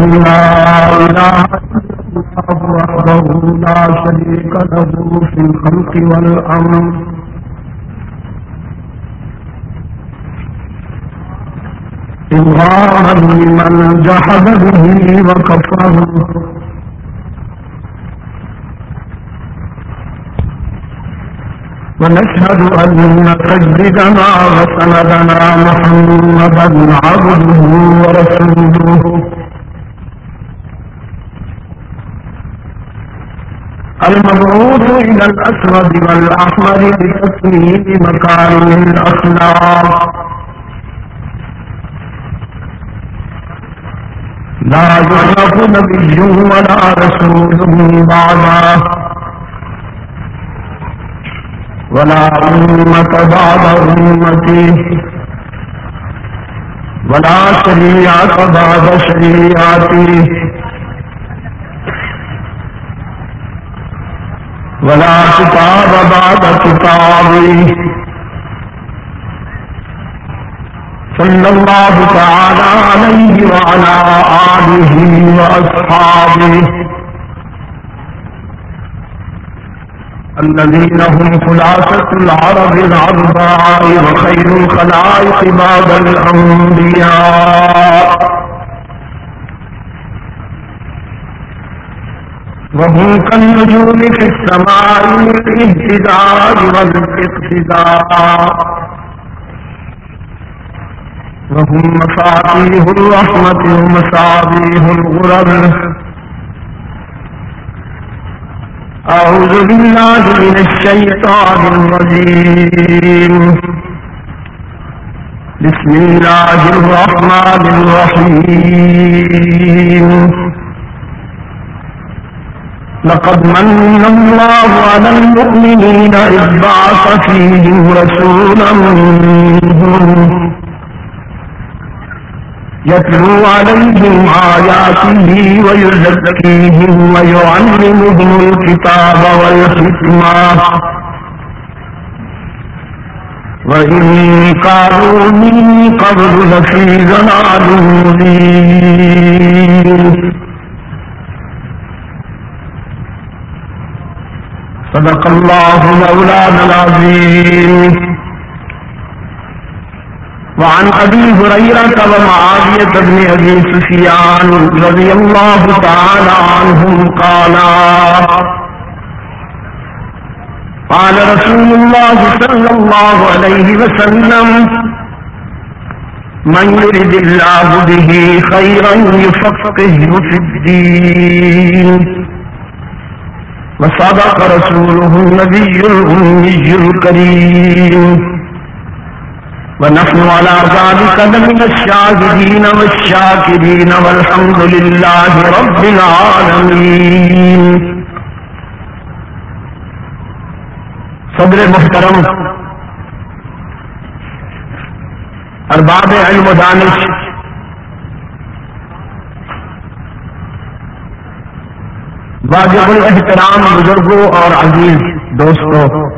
لا إله إلا الله وحده لا شريك له في الخلق والأمر إظهارا لمن جحد به وكفره ونشهد أن سيدنا وسندنا محمدا عبده ورسوله المبعوث إلى الأسود والأحمر بتسميم مكارم الأخلاق لا يخلق نبي ولا رسول بعده. ولا أمة بعد أمتي ولا شريعة بعد شريعتي ولا كتاب بعد كتابي صلى الله تعالى عليه وعلى آله وأصحابه الذين هم خلاصة العرب العرباء وخير الخلائق بعد الأنبياء وهم كالنجوم في السماء للاهتداء والاقتداء وهم مفاتيح الرحمة ومصابيح الغرب أعوذ بالله من الشيطان الرجيم بسم الله الرحمن الرحيم لقد من الله على المؤمنين إذ بعث فيهم رسولا منهم يتلو عليهم آياته ويزكيهم ويعلمهم الكتاب والحكمة. وإن كانوا من قبل لفي ضلال مبين. صدق الله مولانا العظيم. وعن أبي هريرة ومعاوية بن أبي سفيان رضي الله تعالى عنهم قالا. قال رسول الله صلى الله عليه وسلم، من يرد الله به خيرا يفقه في الدين. وصدق رسوله النبي الأمي الكريم. ونحن على ذلك لمن الشاهدين والشاكرين والحمد لله رب العالمين. صدر محترم، ارباب علم و دانش واجب الاحترام بزرگوں اور عزیز دوستوں۔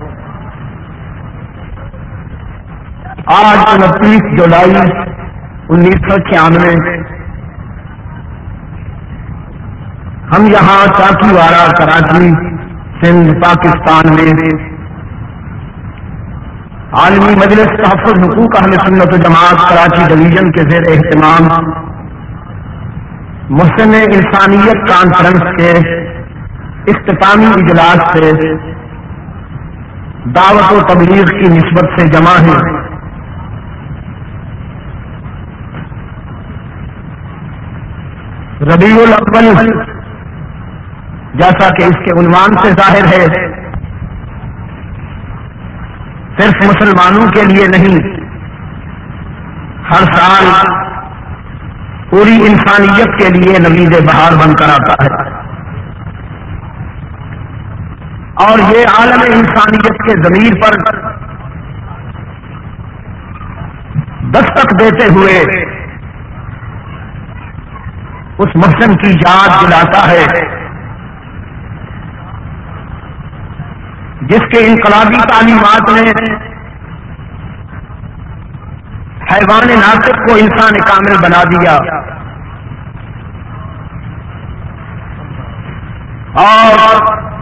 آج انتیس جولائی انیس سو چھیانوے۔ ہم یہاں چاکی واڑہ کراچی سندھ پاکستان میں عالمی مجلس تحفظ حقوق اہل سنت و جماعت کراچی ڈویژن کے زیر اہتمام، محسن انسانیت کانفرنس کے اختتامی اجلاس سے دعوت و تبلیغ کی نسبت سے جمع ہیں ربیع الاول، جیسا کہ اس کے عنوان سے ظاہر ہے، صرف مسلمانوں کے لیے نہیں، ہر سال پوری انسانیت کے لیے نوید بہار بن کر آتا ہے۔ اور یہ عالم انسانیت کے ضمیر پر دستک دیتے ہوئے اس محسن کی یاد دلاتا ہے، جس کے انقلابی تعلیمات نے حیوان ناطق کو انسان کامل بنا دیا۔ اور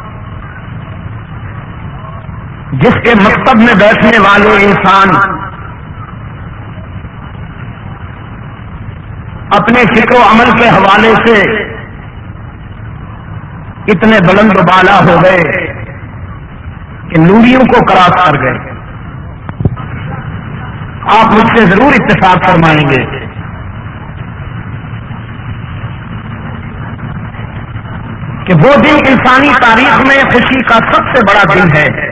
جس کے مکتب میں بیٹھنے والے انسان اپنے فکر و عمل کے حوالے سے اتنے بلند و بالا ہو گئے کہ نوریوں کو کراس کر گئے۔ آپ مجھ سے ضرور اتفاق فرمائیں گے۔ کہ وہ دن انسانی تاریخ میں خوشی کا سب سے بڑا دن ہے۔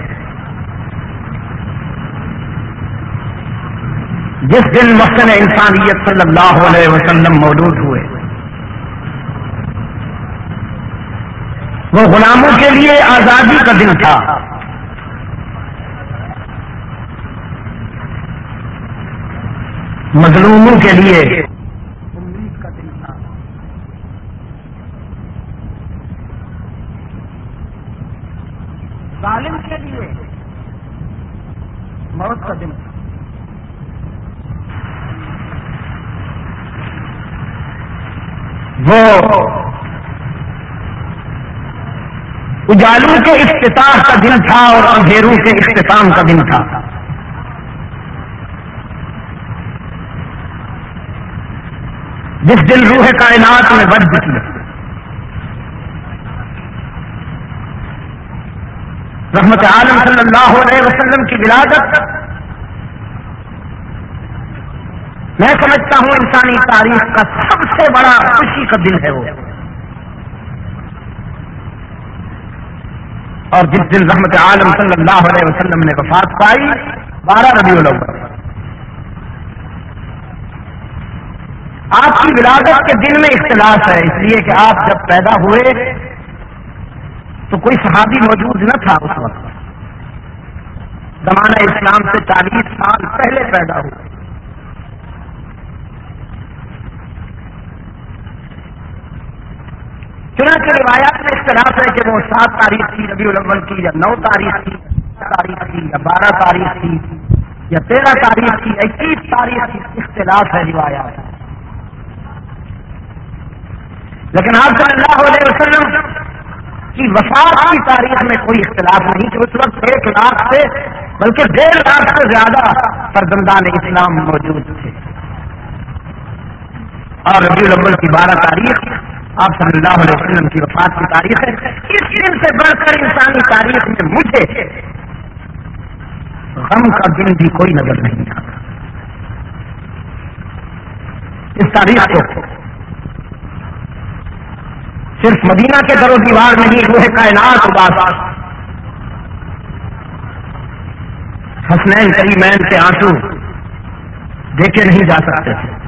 جس دن مسن انسانیت صلی اللہ علیہ وسلم موجود ہوئے، وہ غلاموں کے لیے آزادی کا دن تھا۔ مظلوموں کے لیے ظالم کے لیے موت کا دن وہ اجالوں کے افتتاح کا دن تھا اور اندھیروں کے اختتام کا دن تھا۔ جس دن روح کائنات میں بد بچی رحمت عالم صلی اللہ علیہ وسلم کی ولادت میں سمجھتا ہوں انسانی تاریخ کا سب سے بڑا خوشی کا دن ہے وہ۔ اور جس دن رحمت عالم صلی اللہ علیہ وسلم نے وفات پائی، بارہ ربیع الاول۔ آپ کی ولادت کے دن میں اختلاف ہے، اس لیے کہ آپ جب پیدا ہوئے تو کوئی صحابی موجود نہ تھا اس وقت۔ زمانہ اسلام سے چالیس سال پہلے پیدا ہوئے۔ چنانچہ روایات میں اختلاف ہے کہ وہ سات تاریخ تھی، ربیع الاول کی، یا نو تاریخ تھی تاریخ تھی، یا بارہ تاریخ تھی، یا تیرہ تاریخ کی اکیس تاریخ کی اختلاف ہے روایات لیکن آپ صلی اللہ علیہ وسلم کی وفات کی تاریخ میں کوئی اختلاف نہیں کہ اس وقت ایک لاکھ سے بلکہ ڈیڑھ لاکھ سے زیادہ فرزندان اسلام موجود تھے۔ اور ربیع الاول کی بارہ تاریخ آپ صلی اللہ علیہ وسلم کی وفات کی تاریخ ہے۔ اس دن سے بڑھ کر انسانی تاریخ میں مجھے غم کا دن بھی کوئی نظر نہیں آتا۔ اس تاریخ کو صرف مدینہ کے در و دیوار نہیں روح کائنات اداس حسنین کریمین کے آنسو دیکھے نہیں جا سکتے تھے۔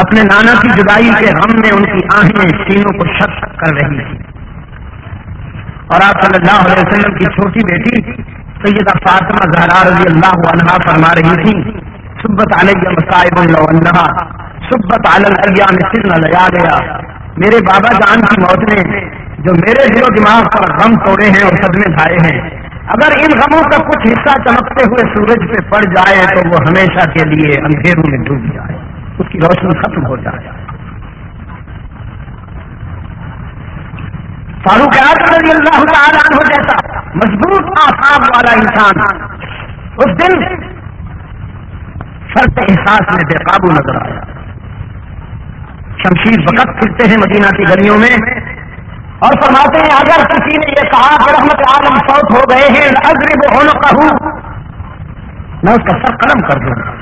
اپنے نانا کی جدائی کے غم میں ان کی آہیں سینوں کو شک کر رہی تھی اور آپ صلی اللہ علیہ وسلم کی چھوٹی بیٹی سیدہ فاطمہ زہرا رضی اللہ عنہا فرما رہی تھی، سبت علیہ مسائب اللہ سبت علیہ سر نہ لیا گیا میرے بابا جان کی موت نے جو میرے دل و دماغ پر غم توڑے ہیں اور صدمے کھائے ہیں۔ اگر ان غموں کا کچھ حصہ چمکتے ہوئے سورج پہ پڑ جائے تو وہ ہمیشہ کے لیے اندھیروں میں ڈوب جائے۔ اس کی روشنی ختم ہو جائے۔ فاروق رضی اللہ تعالیٰ عنہ جیسا مضبوط آساب والا انسان اس دن فرق احساس میں بے قابو نظر آیا۔ شمشیر وقت پھرتے ہیں مدینہ کی گلیوں میں اور فرماتے ہیں، اگر کسی نے یہ کہا کہ رحمت عالم فوت ہو گئے ہیں اگر وہ ہونا کہوں میں اس کا سر قلم کر دوں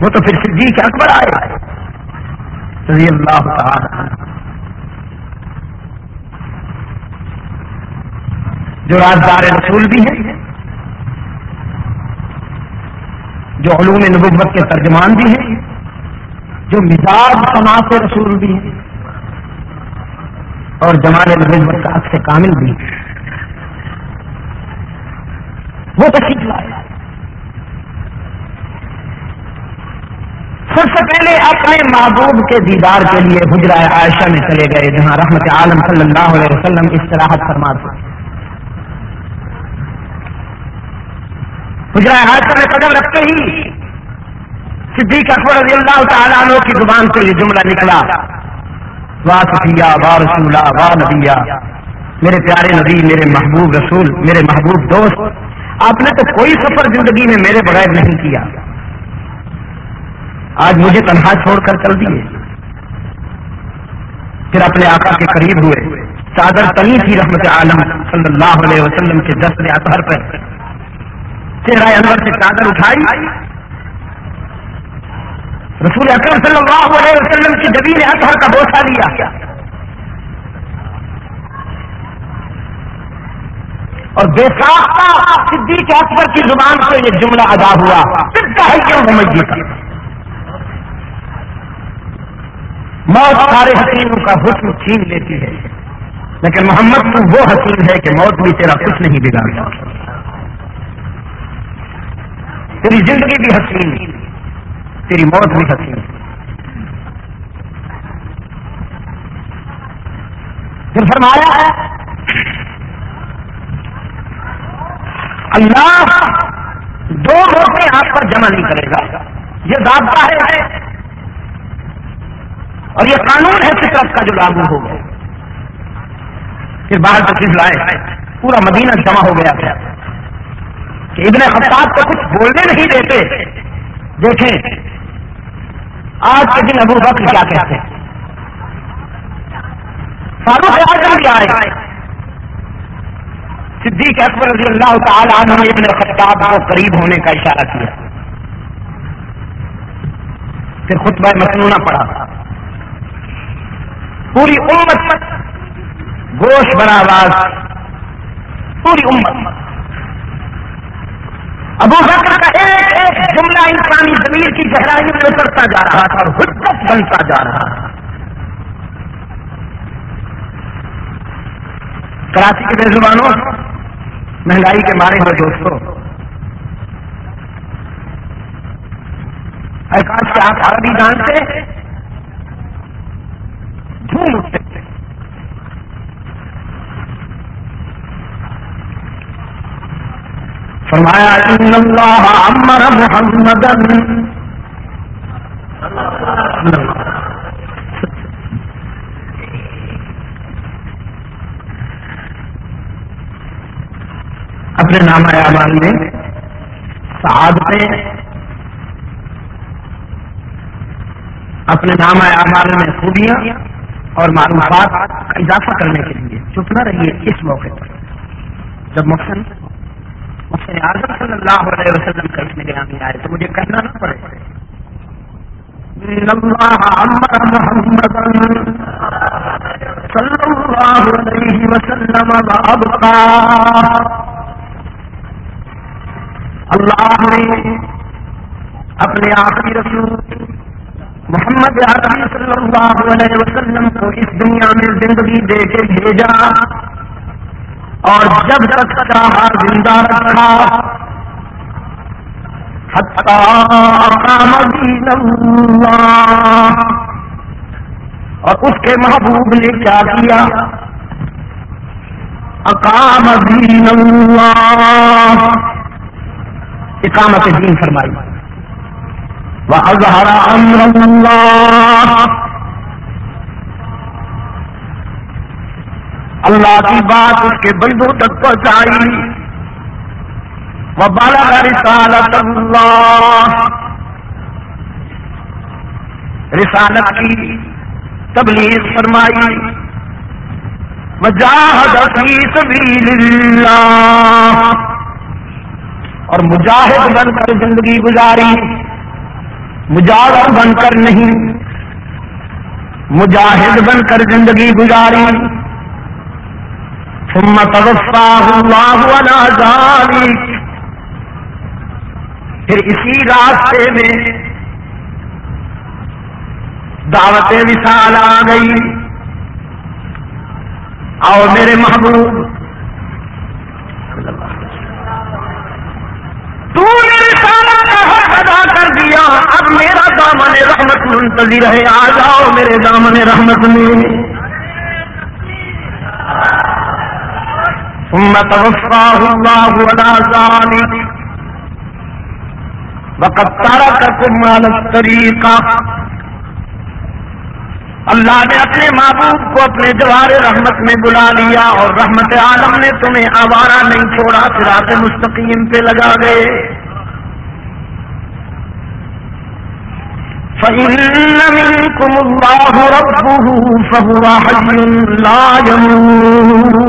وہ تو پھر صدیق اکبر آئے۔ رضی اللہ تعالی جو رازدار رسول بھی ہیں، جو علوم نبوت کے ترجمان بھی ہیں، جو مزاج سماعت رسول بھی ہیں، اور جمال نبوت کا عکس کامل بھی وہ تشریف لائے سب سے پہلے اپنے محبوب کے دیدار کے لیے حجرہ عائشہ میں چلے گئے، جہاں رحمت عالم صلی اللہ علیہ وسلم استراحت فرماتے تھے حجرہ حادثہ میں قدم رکھتے ہی صدیق اکبر رضی اللہ تعالیٰ عنہ کی زبان سے یہ جملہ نکلا۔ وا صفیہ، وا رسولہ، وا نبیا میرے پیارے نبی، میرے محبوب رسول، میرے محبوب دوست، آپ نے تو کوئی سفر زندگی میں میرے بغیر نہیں کیا۔ آج مجھے تنہا چھوڑ کر چل دیے۔ پھر اپنے آقا کے قریب ہوئے۔ چادر تنی تھی رحمت عالم صلی اللہ علیہ وسلم کے دست اطہر پر۔ چہرہ انور سے چادر اٹھائی۔ رسول اکرم صلی اللہ علیہ وسلم کی جبین اطہر کا بوسا لیا۔ اور بے ساختہ صدیق اکبر کی زبان سے یہ جملہ ادا ہوا۔ پھر چاہے کیوں سمجھ جیتا موت سارے حسینوں کا حسن چھین لیتی ہے۔ لیکن محمد تو وہ حسین ہے کہ موت بھی تیرا کچھ نہیں بگاڑ تیری زندگی بھی حسین تیری موت بھی حسین پھر فرمایا ہے، اللہ دو موقع آپ پر جمع نہیں کرے گا۔ یہ ضابطہ ہے۔ اور یہ قانون ہے فطرت کا جو لاگو ہو گیا۔ پھر باہر تشریف لائے پورا مدینہ جمع ہو گیا تھا۔ کہ ابن خطاب کو کچھ بولنے نہیں دیتے۔ دیکھیں، آج کے دن ابو بکر کیا کہتے ہیں؟ فاروق اعظم بھی آئے۔ صدیق اکبر رضی اللہ تعالی عنہ نے ابن خطاب کو قریب ہونے کا اشارہ کیا۔ پھر خطبہ مسنونہ پڑا پوری امت، گوشت بنا آواز، پوری امت۔ ابو بکر کا ایک ایک جملہ انسانی زمین کی گہرائی میں اترتا جا رہا تھا اور حجت بنتا جا رہا تھا۔ کراچی کے بے زبانوں، مہنگائی کے مارے ہوئے دوستوں۔ احکاش سے آپ عربی جانتے جھوم اٹھتے تھے فرمایا، ان اللہ امر محمد اپنے نام اعمال میں سعادتیں، اپنے نام اعمال میں خوبیاں اور معلومات کا اضافہ کرنے کے لیے چپ نہ رہیے اس موقع پر۔ جب مقصد مقصد اعظم صلی اللہ علیہ وسلم کا اس میں گرامی آئے تو مجھے کہنا نہ پڑے۔ وسلم اللہ نے اپنے آخری رسول محمد عربی صلی اللہ علیہ وسلم کو اس دنیا میں زندگی دے کے بھیجا اور جب تک چاہا زندہ رکھا اور اس کے محبوب نے کیا کیا؟ اقام دین اللہ۔ اقامت دین فرمائی۔ وأظهر أمر الله. اللہ کی بات اس کے بندوں تک پہنچائی. وہ بالا رسالت اللہ. رسالت کی تبلیغ فرمائی. مجاہد فی سبیل اللہ اور مجاہد بن کر زندگی گزاری. مجاور بن کر نہیں، مجاہد بن کر زندگی گزاری۔ ثم توفاه اللہ على ذلك پھر اسی راستے میں دعوت وصال آ گئی۔ اور میرے محبوب تو میرے سالہ کا حق ادا کر دیا۔ اب میرا دامن رحمت منتظر ہے۔ آ جاؤ میرے دامن رحمت میں۔ وقت تارا کر مال طریقہ اللہ نے اپنے محبوب کو اپنے جوار رحمت میں بلا لیا اور رحمت عالم نے تمہیں آوارہ نہیں چھوڑا سراط مستقیم پہ لگا گئے۔ فَإِنَّ مِنكُمُ اللَّهُ رَبُّهُ فَهُوَ حَيٌّ لَا يَمُوتُ۔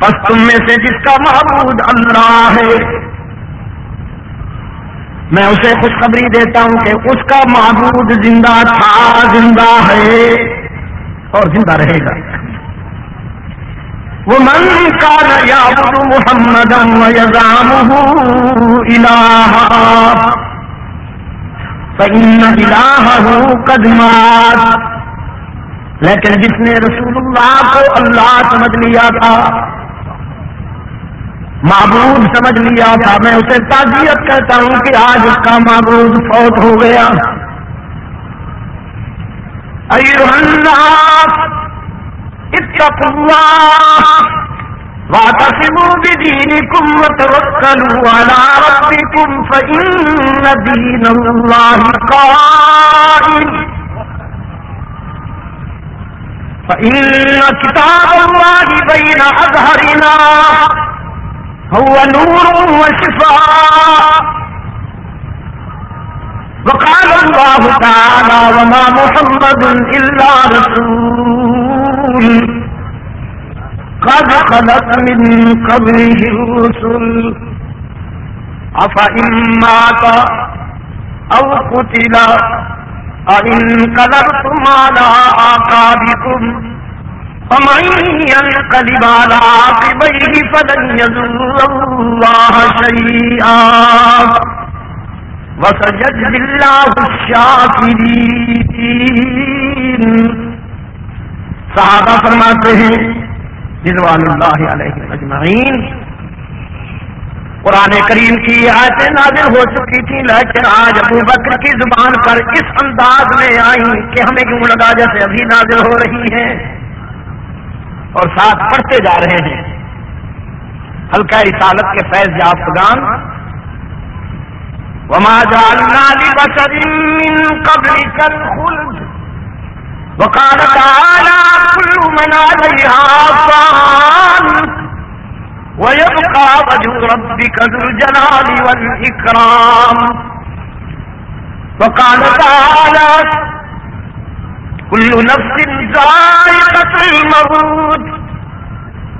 پس تم میں سے جس کا معبود اللہ ہے، میں اسے خوشخبری دیتا ہوں کہ اس کا معبود زندہ تھا، زندہ ہے اور زندہ رہے گا۔ وہ من کا نیا محمد یزام الہ قدمات لیکن جس نے رسول اللہ کو اللہ سمجھ لیا تھا، معبود سمجھ لیا تھا، میں اسے تعزیت کہتا ہوں کہ آج اس کا معبود فوت ہو گیا۔ واقسموا بدينكم وتوكلوا على ربكم فإن دين الله قائم. فإن كتاب الله بين أظهرنا هو نور وشفاء. وقال الله تعالى وما محمد إلا رسول. قد خلت من قبله الرسل. أفإن مات أو قتل، أئن قلبتم على آقابكم ومن ينقلب على عاقبيه فلن يضر الله شيئا. وسجد الله الشاكرين. صحابہ فرماتے ہیں، رضوان اللہ علیہ اجمعین، قرآن کریم کی آیتیں نازل ہو چکی تھی لیکن آج ابو بکر کی زبان پر اس انداز میں آئی کہ ہمیں کیوں لگا جیسے ابھی نازل ہو رہی ہیں اور ساتھ پڑھتے جا رہے ہیں۔ ہلکا رسالت کے فیض یافتگان وما جعلنا لبشر من قبلك الخلد وقال تعالى كل من عليها فان ويبقى وجه ربك ذو الجلال والإكرام. وقال تعالى كل نفس ذائقة الموت.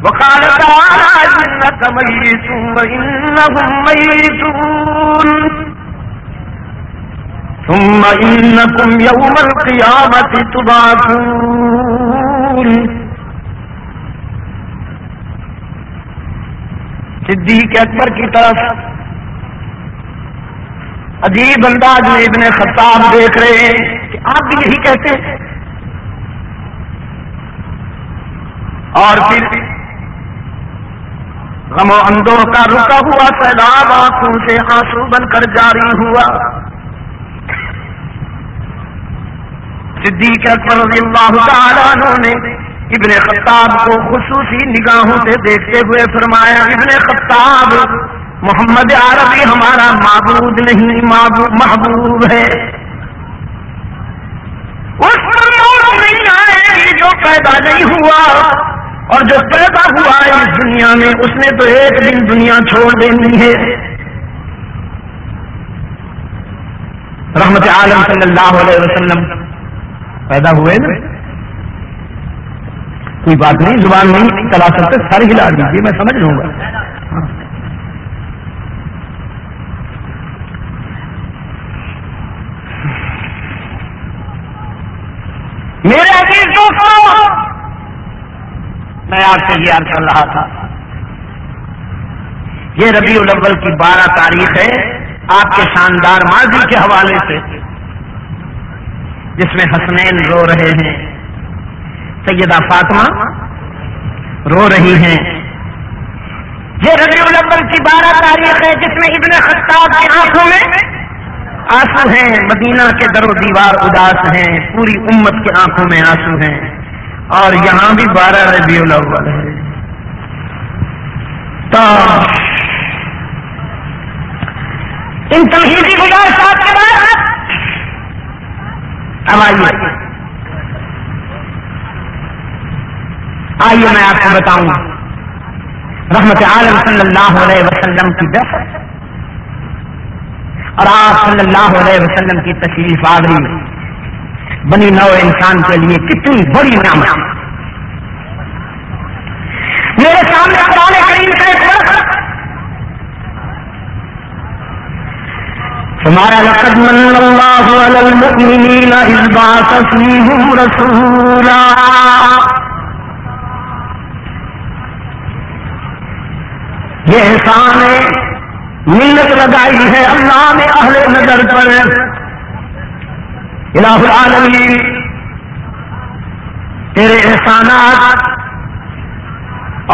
وقال تعالى إنك ميت وإنهم ميتون. ثم إنكم يوم القيامة تبعثون. صدیق اکبر کی طرف عجیب انداز میں ابن خطاب دیکھ رہے ہیں کہ آپ بھی یہی کہتے ہیں۔ اور پھر غم و اندو کا رکا ہوا سیلاب آنکھوں سے آنسو بن کر جاری ہوا۔ صدیق اکبر رضی اللہ تعالیٰ نے ابن خطاب کو خصوصی نگاہوں سے دیکھتے ہوئے فرمایا، ابن خطاب، محمد عربی ہمارا معبود نہیں محبوب ہے. اس پر نہیں آئے جو پیدا نہیں ہوا اور جو پیدا ہوا ہے اس دنیا میں، اس نے تو ایک دن دنیا چھوڑ دینی ہے۔ رحمت عالم صلی اللہ علیہ وسلم پیدا ہوئے نا؟ کوئی بات نہیں، زبان نہیں چلا سکتے سارے ہلا دیجیے میں سمجھ لوں گا۔ میرے عزیز دوستوں میں آپ سے یہ کر رہا تھا۔ یہ ربیع الاول کی بارہ تاریخ ہے، آپ کے شاندار ماضی کے حوالے سے۔ جس میں حسنین رو رہے ہیں۔ سیدہ فاطمہ رو رہی ہیں۔ یہ ربیع الاول کی بارہ تاریخ ہے جس میں ابن خطاب کی آنکھوں میں آنسو ہیں۔ مدینہ کے در و دیوار اداس ہیں۔ پوری امت کے آنکھوں میں آنسو ہیں۔ اور یہاں بھی بارہ ربیع الاول ہے تو ان تمہیدی گزارشات کے بعد اب آئیے۔ آئیے میں آپ کو بتاؤں۔ رحمت عالم صلی اللہ علیہ وسلم کی دس۔ اور آپ صلی اللہ علیہ وسلم کی تشریف آگری بنی نو انسان کے لیے کتنی بڑی نعمت۔ میرے سامنے قرآن کریم کا ایک وقت تمہارا لقد من اللہ علی المؤمنین اذ بعث فیہم رسولا. یہ احسان ہے منت لگائی ہے اللہ نے اہل نظر پر. الہ العالمین، تیرے احسانات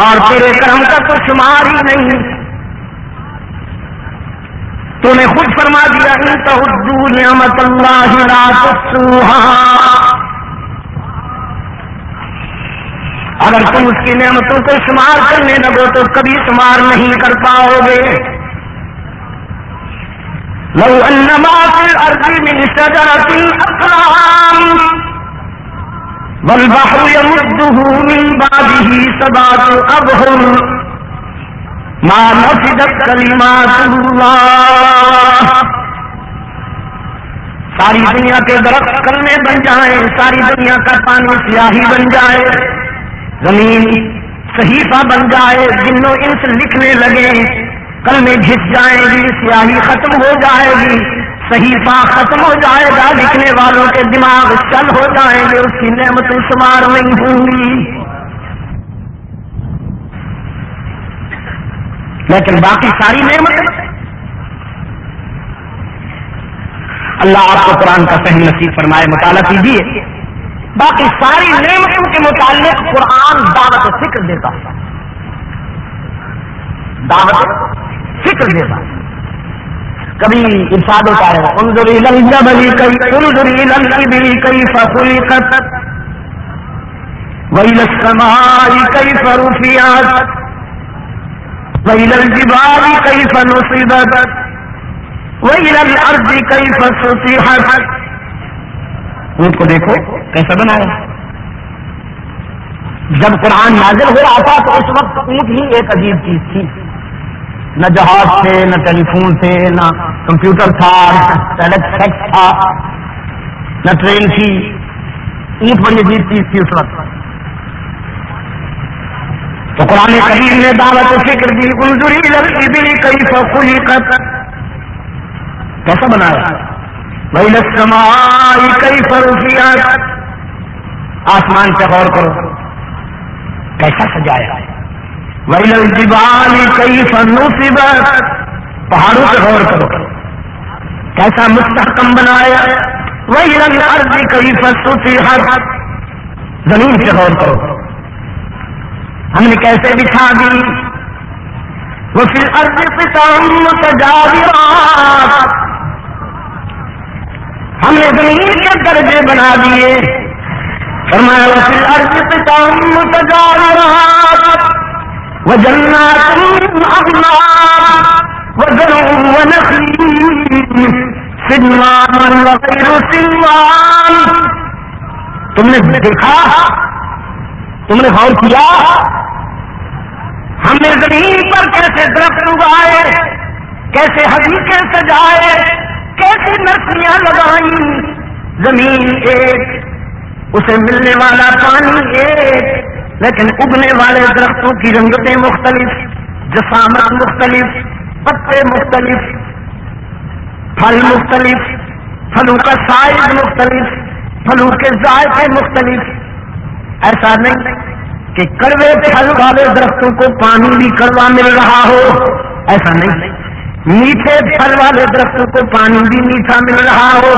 اور تیرے کرم کا تو شمار ہی نہیں. تو نے خود فرما دیا نعمت اللہ رات اگر تم اس کی نعمتوں کو شمار کرنے لگو تو کبھی شمار نہیں کر پاؤ گے۔ لو انما في الارض من شجرة اقلام، والبحر يمده من بعده سبعة ابهر ما نفدت كلمات الله. ساری دنیا کے درخت کلمے بن جائیں، ساری دنیا کا پانی سیاہی بن جائے، زمین صحیفہ بن جائے جنوں انس لکھنے لگے کل میں گھس جائے گی، سیاہی ختم ہو جائے گی، صحیفہ ختم ہو جائے گا، لکھنے والوں کے دماغ چل ہو جائیں گے، اس کی نعمتیں شمار نہیں ہوں گی۔ لیکن باقی ساری نعمت اللہ آپ کو قرآن کا صحیح نصیب فرمائے، مطالعہ کیجیے باقی ساری نعمتوں کے متعلق قرآن دعوت فکر دیتا۔ دعوت فکر دیتا۔ کبھی ارشاد ہوتا ہے، انظری لنجبلی کئی انظری لنجبلی کئی فصلی قطت ویل السمائی کئی فروفیات ویل الجبال کئی فنصیبت ویل الارض کئی فسطیحت اونٹ کو دیکھو، کیسا بنایا جب قرآن نازل ہو رہا تھا تو اس وقت اونٹ ہی ایک عجیب چیز تھی۔ نہ جہاز تھے، نہ ٹیلی فون تھے، نہ کمپیوٹر تھا، نہ تھا، نہ ٹرین تھی۔ اونٹ بڑی عجیب چیز تھی اس وقت۔ تو قرآن کریم نے دعوت فکر دی لڑکی بھی کئی فولی کر۔ کیسا بنایا؟ سمائی کئی فروخیات آسمان سے غور کرو۔ کیسا سجایا؟ وہی دیوالی کئی فنوسیبت پہاڑوں سے غور کرو۔ کیسا مستحکم بنایا؟ وہی رنگ ارضی کئی فسوسی ہر۔ زمین سے غور کرو۔ ہم نے کیسے بچھا دی؟ وہ پھر ارض پتا ہم نے زمین کے درجے بنا دیے۔ فرمایا، وہ پھر ارج پتا وہ جنا وہ گرو سنوان وغیرہ سنوان۔ تم نے دیکھا؟ تم نے غور کیا؟ ہم نے زمین پر کیسے درخت اگائے؟ کیسے حقیقے سجائے؟ کیسی نرسیاں لگائی زمین ایک، اسے ملنے والا پانی ایک، لیکن اگنے والے درختوں کی رنگتیں مختلف جسامت مختلف، پتے مختلف، پھل مختلف، پھلوں کا سائز مختلف، پھلوں کے ذائقے مختلف۔ ایسا نہیں کہ کڑوے پھل والے درختوں کو پانی بھی کڑوا مل رہا ہو، ایسا نہیں۔ میٹھے پھل والے درختوں کو پانی بھی میٹھا مل رہا ہو،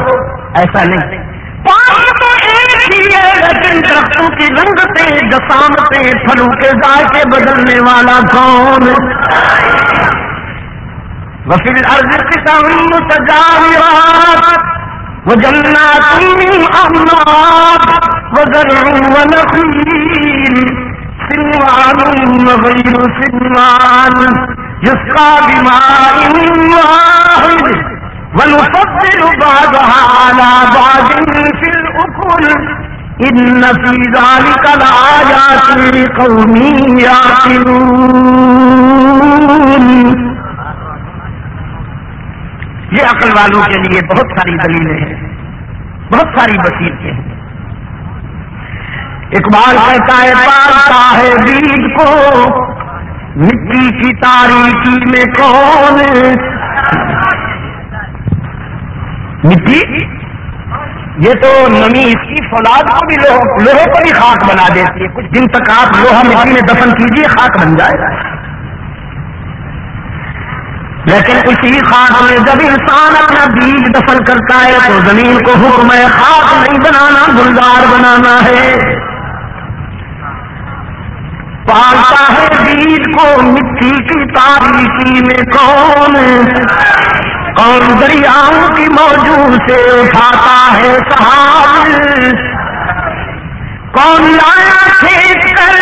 ایسا نہیں۔ پانی تو ایک ہی ہے، لیکن درختوں کی رنگتیں، جسامتیں، پھلوں کے ذائقے بدلنے والا کون؟ وفیل ارض کسان تجاویرات جنات امنات وہ ضرور نخیل سنوان غیر سنوان جس کا بیمار ونفضل بعضها على بعض في الأكل. إن في ذلك لآيات لقوم يعقلون. یہ عقل والوں کے لیے بہت ساری دلیلیں ہیں، بہت ساری بصیرتیں ہیں۔ اقبال کہتا ہے پالتا ہے بیج کو مٹی کی تاریخی میں کون مٹی؟ یہ تو نمی اس کی فولاد کو بھی لوہے کو بھی خاک بنا دیتی ہے۔ کچھ دن تک آپ لوہا مٹی میں دفن کیجیے خاک بن جائے۔ گا لیکن اسی خاک میں جب انسان اپنا بیج دفن کرتا ہے تو زمین کو حکم ہے خاک نہیں بنانا، گلزار بنانا ہے۔ پالتا ہے بیج کو، مٹی کی تاریخی میں کون؟ کون دریاؤں کی موجود سے اٹھاتا ہے صحاب کون لایا کھیت کر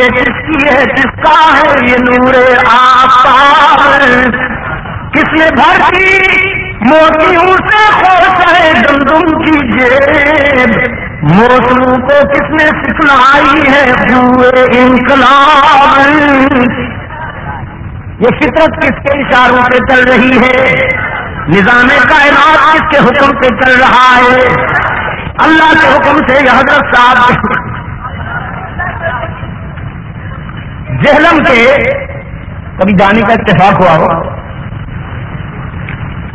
یہ کس کی ہے کس کا ہے یہ نور آفتاب۔ کس نے بھرتی موتیوں سے خوش ہے گندم کی جیب؟ موسم کو کس نے سکھلائی ہے ہوئے انقلاب؟ یہ فطرت کس کے اشاروں پہ چل رہی ہے؟ نظام کائنات کس کے حکم پہ چل رہا ہے؟ اللہ کے حکم سے یہ حضرت صاحب جہلم کے کبھی جانے کا اتفاق ہوا ہو۔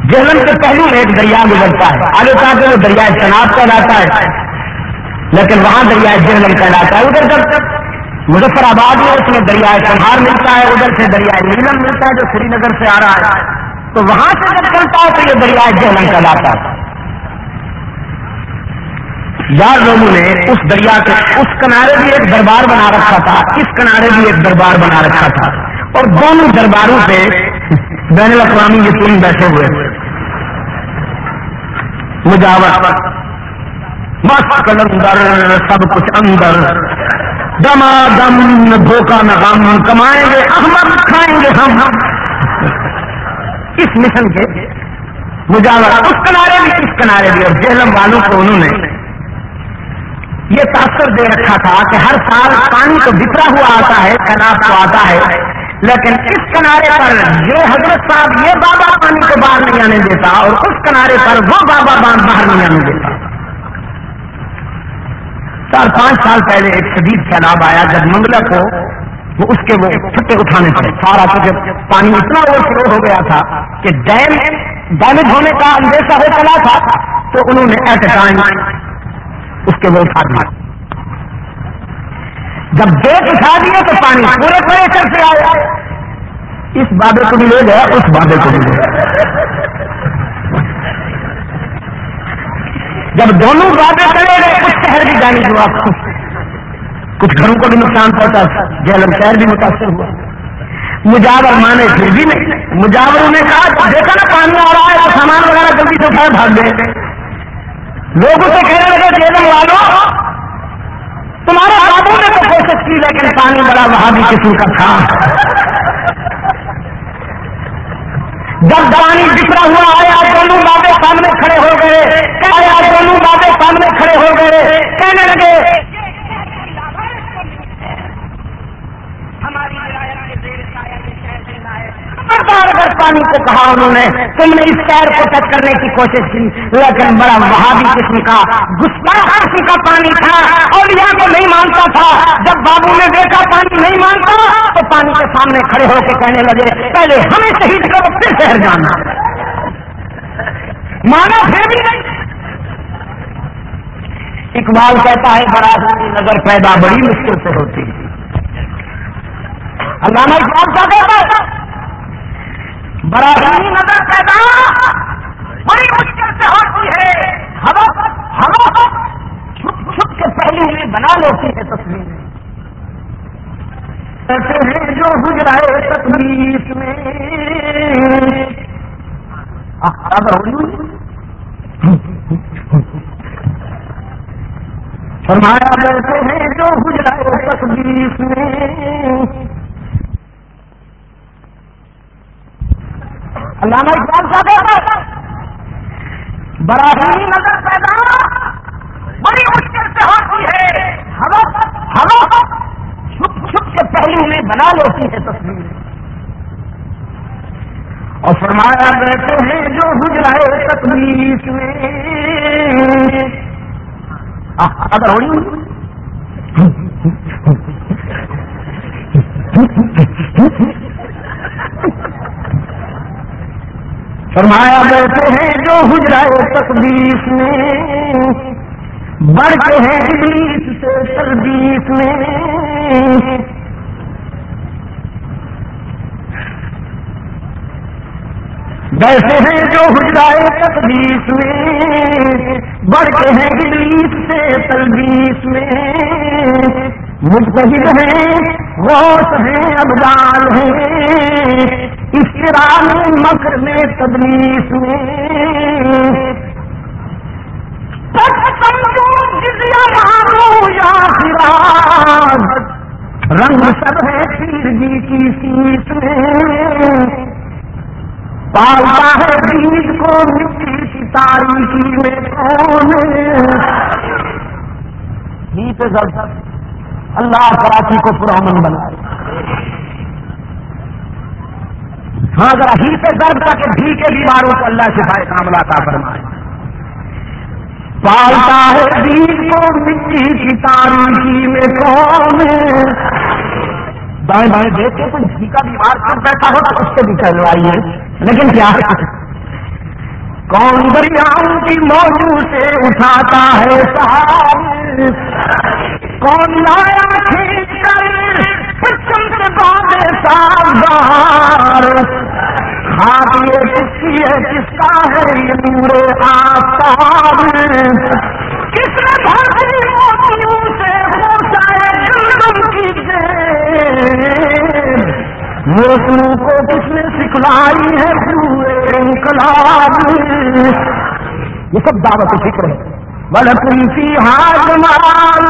جہلم کے پہلو میں ایک دریا گزرتا ہے۔ آگے کہا کہ وہ دریا چناب کہلاتا ہے۔ لیکن وہاں دریا جہلم کہلاتا ہے۔ ادھر جب مظفر آباد میں اس میں دریا سنہار ملتا ہے، ادھر سے دریا نیلم ملتا ہے جو سری نگر سے آ رہا ہے۔ تو وہاں سے جب چلتا ہے تو یہ دریا جہلم کہلاتا ہے۔ یار لوگوں نے اس دریا کے اس کنارے بھی ایک دربار بنا رکھا تھا، اس کنارے بھی ایک دربار بنا رکھا تھا۔ اور دونوں درباروں پہ بین الاقوامی یہ تین بیٹھے ہوئے۔ مجاور، مست کلندر، سب کچھ اندر۔ دما دم دھوکا نہ غم، کمائیں گے احمد، کھائیں گے ہم۔ اس مشن کے مجاور، اس کنارے بھی، اس کنارے بھی۔ اور جہلم والوں کو انہوں نے یہ تاثر دے رکھا تھا کہ ہر سال پانی تو بکھرا ہوا آتا ہے خراب تو آتا ہے۔ لیکن اس کنارے پر یہ حضرت صاحب، یہ بابا پانی کو باہر نہیں آنے دیتا اور اس کنارے پر وہ بابا باندھ باہر نہیں آنے دیتا۔ چار پانچ سال پہلے ایک شدید سیلاب آیا، جب منگلا کو وہ اس کے وہ چھٹے اٹھانے پڑے سارا چونکہ پانی اتنا اوور فلو ہو گیا تھا کہ ڈیم ڈیمیج ہونے کا اندیشہ ہو چلا تھا تو انہوں نے ایٹ اے ٹائم اس کے وہ اٹھا دیا جب گیٹ اٹھا دیے تو پانی پورے پریشر سے آیا۔ اس بابے کو بھی لے گیا، اس بابے کو بھی لے گیا۔ جب دونوں بابے چلے گئے، کچھ شہر بھی جانے کی آپ کچھ گھروں کو بھی نقصان پہنچا۔ جیلم شہر بھی متاثر ہوا۔ مجاور مانے، پھر بھی نہیں۔ مجاوروں نے کہا دیکھا نا، پانی آ رہا ہے تو سامان وغیرہ جلدی سے اٹھائے بھاگ دیں لوگوں سے کہنے لگے جیلم والوں تمہارے بابو نے تو کوشش کی، لیکن پانی بڑا وہاں بھی کسی کا تھا۔ جب پانی بکھرا ہوا آیا دونوں بابے سامنے کھڑے ہو گئے۔ آیا دونوں بابے سامنے کھڑے ہو گئے۔ کہنے لگے بار اگر پانی کو کہا انہوں نے، تم نے اس پیر کو ٹچ کرنے کی کوشش کی، لیکن بڑا وہابی قسم کا قسم کا پانی تھا اور یہاں کو نہیں مانتا تھا۔ جب بابو نے دیکھا پانی نہیں مانتا، تو پانی کے سامنے کھڑے ہو کے کہنے لگے، پہلے ہمیں شہید کرو، پھر شہر جانا۔ مانا پھر بھی نہیں۔ اقبال کہتا ہے، بڑا نظر پیدا بڑی مشکل سے ہوتی۔ ہے علامہ اقبال کیا کہتا ہے؟ بڑا ہی نظر پیدا بڑی مشکل سے ہوتی ہے۔ ہوا ہوا چھپ چھپ کے پہلے ہی بنا لیتی ہے تصویر۔ کہتے ہیں جو گزرائے تکلیف میں۔ فرمایا بیٹھے ہیں جو گزرائے تقدیس میں۔ علامہ اقبال صاحب بڑا ہی نظر پیدا۔ بڑی مشکل سے ہوتی ہے۔ ہوا ہوا چھپ چھپ کے پہلو میں بنا لیتی ہے تصویر۔ اور فرمایا بیٹھے ہیں جو گزرائے تکلیف میں اگر ہوئی۔ فرمایا بیٹھے ہیں جو گزرائے تکلیف میں، بڑھتے ہیں ابلیس سے تردیس میں۔ ویسے ہیں جو حجرائے تقدیس میں، بڑھتے ہیں ابلیس سے تلبیس میں۔ مجتہد ہیں، غوث ہیں، ابدال ہیں۔ افطران مکر میں تدلیس میں رنگ سب ہے پیر جی کی سیس میں پالتا ہے بیج کو مٹی کی تاریخی میں کون ہی جی پہ سب، اللہ کراچی کو پرامن بنائے۔ ہاں ذرا ہی پہ درد کر کے بھی کے بیماروں کو اللہ سے بھائی کام لاتا فرمائے۔ پالتا ہے بیج کو مٹی کی تاریخی میں۔ کون دائیں بائیں دیکھ کے کوئی جھی کا بیمار کر بیٹھا ہو تو اس سے بھی کروائی ہے لیکن کیا کون دریاؤں کی موجود سے اٹھاتا ہے صاحب کون لایا کھینچ کر؟ سے باندھے ہاتھ یہ کس کی ہے کس کا ہے؟ یہ نور آفتاب کس نے بھارتی موجود سے؟ ہو جائے جنم کی دے موسم کو کس نے سکھلائی ہے؟ پورے انقلاب۔ یہ سب دعوت فکر ہے۔ بل تم سی ہار مال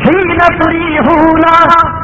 ہی نسری ہونا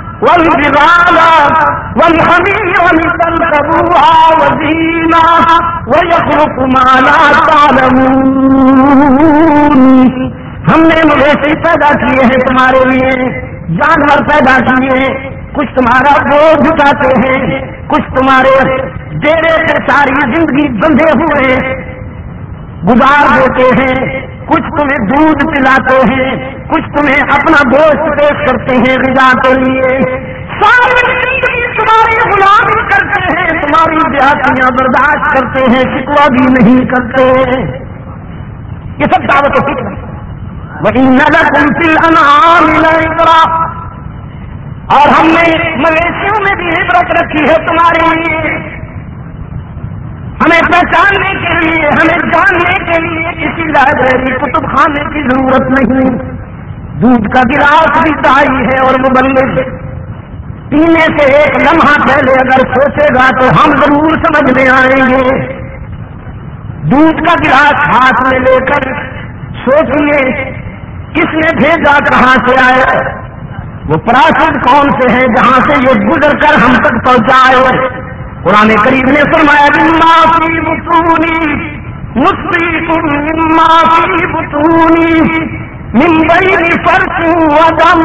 والجبال والحمير لتركبوها وزينة ويخلق ما لا تعلمون. ہم نے مویشی پیدا کیے ہیں تمہارے لیے، جانور پیدا کیے۔ کچھ تمہارا بوجھ اٹھاتے ہیں، کچھ تمہارے ڈیرے سے ساری زندگی بندھے ہوئے گزار دیتے ہیں۔ کچھ تمہیں دودھ پلاتے ہیں، کچھ تمہیں اپنا گوشت پیش کرتے ہیں رضا کے لیے۔ تمہاری غلامی کرتے ہیں، تمہاری دیہاتیاں برداشت کرتے ہیں شکوا بھی نہیں کرتے۔ یہ سب دعوت فکر۔ وہی نظر انعام اور ہم نے مویشیوں میں بھی عبرت رکھی ہے تمہارے لیے۔ ہمیں پہچاننے کے لیے، ہمیں جاننے کے لیے کسی لائبریری، کتب خانے کی ضرورت نہیں۔ دودھ کا گلاس بھی چاہیے ہے اور مبلغ۔ پینے سے ایک لمحہ پہلے اگر سوچے گا تو ہم ضرور سمجھ میں آئیں گے۔ دودھ کا گلاس ہاتھ میں لے کر سوچیے، کس نے بھیجا، کہاں سے آئے وہ پراشد کون سے ہیں جہاں سے یہ گزر کر ہم تک پہنچائے قرآن کریم نے فرمایا معافی بتونی مفتی تم معافی بتونی ممبئی فرسو ودم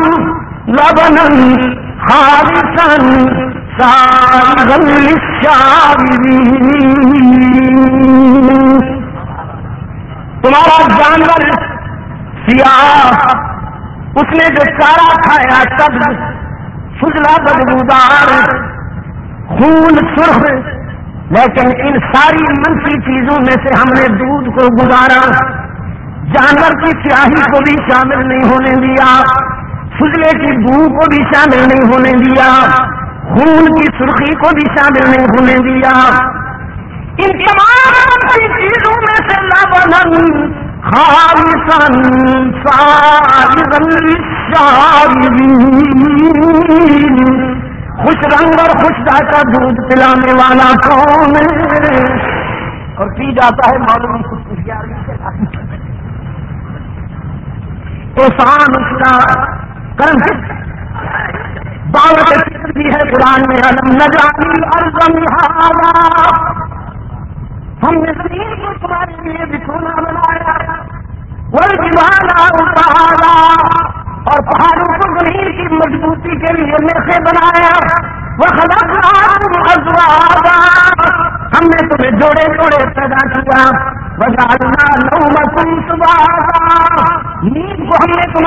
لبن خالصن تمہارا جانور سیاہ، اس نے جو چارا کھایا سب فضلہ بدبودار خون سرخ لیکن ان ساری منفی چیزوں میں سے ہم نے دودھ کو گزارا۔ جانور کی سیاہی کو بھی شامل نہیں ہونے دیا۔ فضلے کی بو کو بھی شامل نہیں ہونے دیا۔ خون کی سرخی کو بھی شامل نہیں ہونے دیا۔ ان تمام چیزوں میں سے لبن خالصن خوش رنگ اور خوش کا دودھ پلانے والا کون ہے؟ اور پی جاتا ہے معلوم احسان اس کا کرم دعوت بھی ہے قرآن میں، علم نجانی ارزم ہم نے زمین کو تمہارے لیے بچھونا بنایا۔ وہ دیوانا اتارا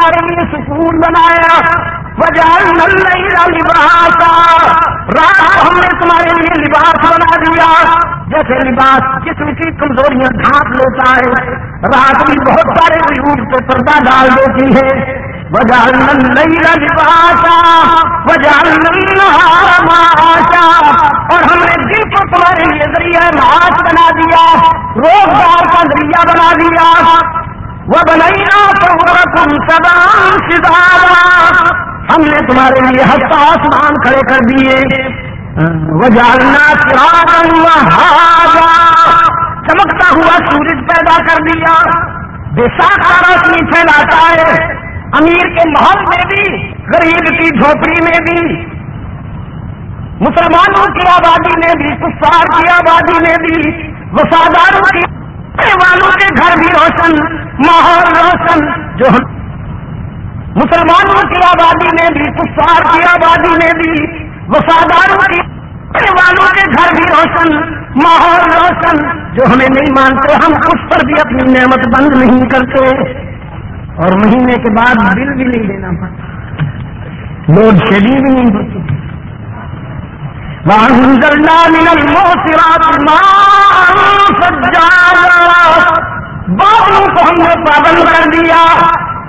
کو لیے سکون بنایا۔ بجال نل نہیں لباسا۔ رات ہم نے تمہارے لیے لباس بنا دیا۔ جیسے لباس جسم کی کمزوریاں ڈھانپ لیتا ہے، رات بھی بہت سارے وجود پہ پردہ ڈال دیتی ہے۔ وجال نئی لباسا۔ وجال معاشا۔ اور ہم نے دل کو تمہارے لیے ذریعہ معاش بنا دیا، روزگار کا ذریعہ بنا دیا۔ وہ بنیا تو تم سدا ہم نے تمہارے لیے ہفتہ آسمان کھڑے کر دیے۔ وہ جالنا چمکتا ہوا سورج پیدا کر دیا۔ بیساکھ کا روشنی پھیلاتا ہے۔ امیر کے محل میں بھی، غریب کی جھوپڑی میں بھی۔ مسلمانوں کی آبادی میں بھی، کفار کی آبادی میں بھی۔ وفاداروں کی والوں کے گھر بھی روشن، ماحول روشن، جو مسلمانوں کی آبادی میں بھی، کفار کی آبادی میں بھی، وفاداروں کی والوں کے گھر بھی روشن، ماحول روشن، جو ہمیں نہیں مانتے، ہم اس پر بھی اپنی نعمت بند نہیں کرتے۔ اور مہینے کے بعد بل بھی نہیں دینا پڑتا۔ لوڈ شیڈنگ بھی نہیں ہوتی بادلوں کو ہم نے پابند کر دیا۔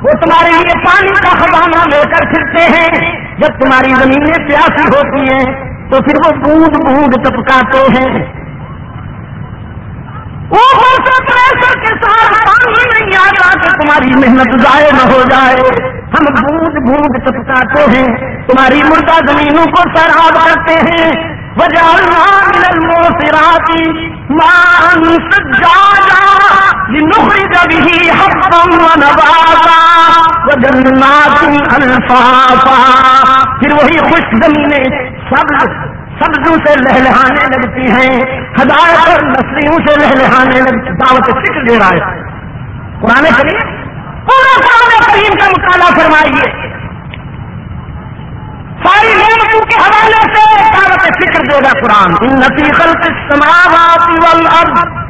وہ تمہارے لیے پانی کا خزانہ لے کر پھرتے ہیں۔ جب تمہاری زمینیں پیاسی ہوتی ہیں، تو پھر وہ بوند بوند ٹپکاتے ہیں۔ پریشر کے ساتھ نہیں آتا کہ تمہاری محنت ضائع نہ ہو جائے۔ ہم بوند بوند ٹپکاتے ہیں، تمہاری مردہ زمینوں کو سراب کرتے ہیں۔ وجعلنا من الموسرات سجاجا لنخرج به حقا ونباتا وجنات الفافا پھر وہی خوش زمینیں سبز، سبزوں سے لہلہانے لگتی ہیں۔ ہدایت اور نسلیوں سے لہلہانے لگتی دعوت فکر دے رہا ہے۔ قرآن کریم؟ پورا قرآن کریم کا مطالعہ فرمائیے۔ ساری نعمتوں کے حوالے سے دعوت فکر دے گا قرآن۔ نتی خلق السماوات والارض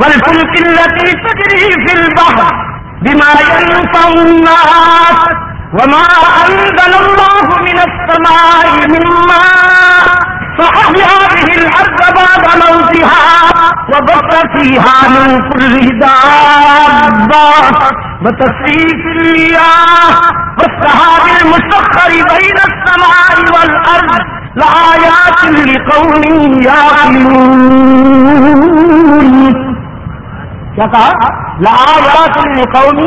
والفلک التي تجري في البحر بما ينفع الناس وما أنزل الله من السماء من ماء فأحيا به الأرض بعد موتها وبث فيها من كل دابة. وتصريف المياه والسحاب المسخر بين السماء والأرض. لآيات لقوم يعقلون. کیا کہا لآيات لقوم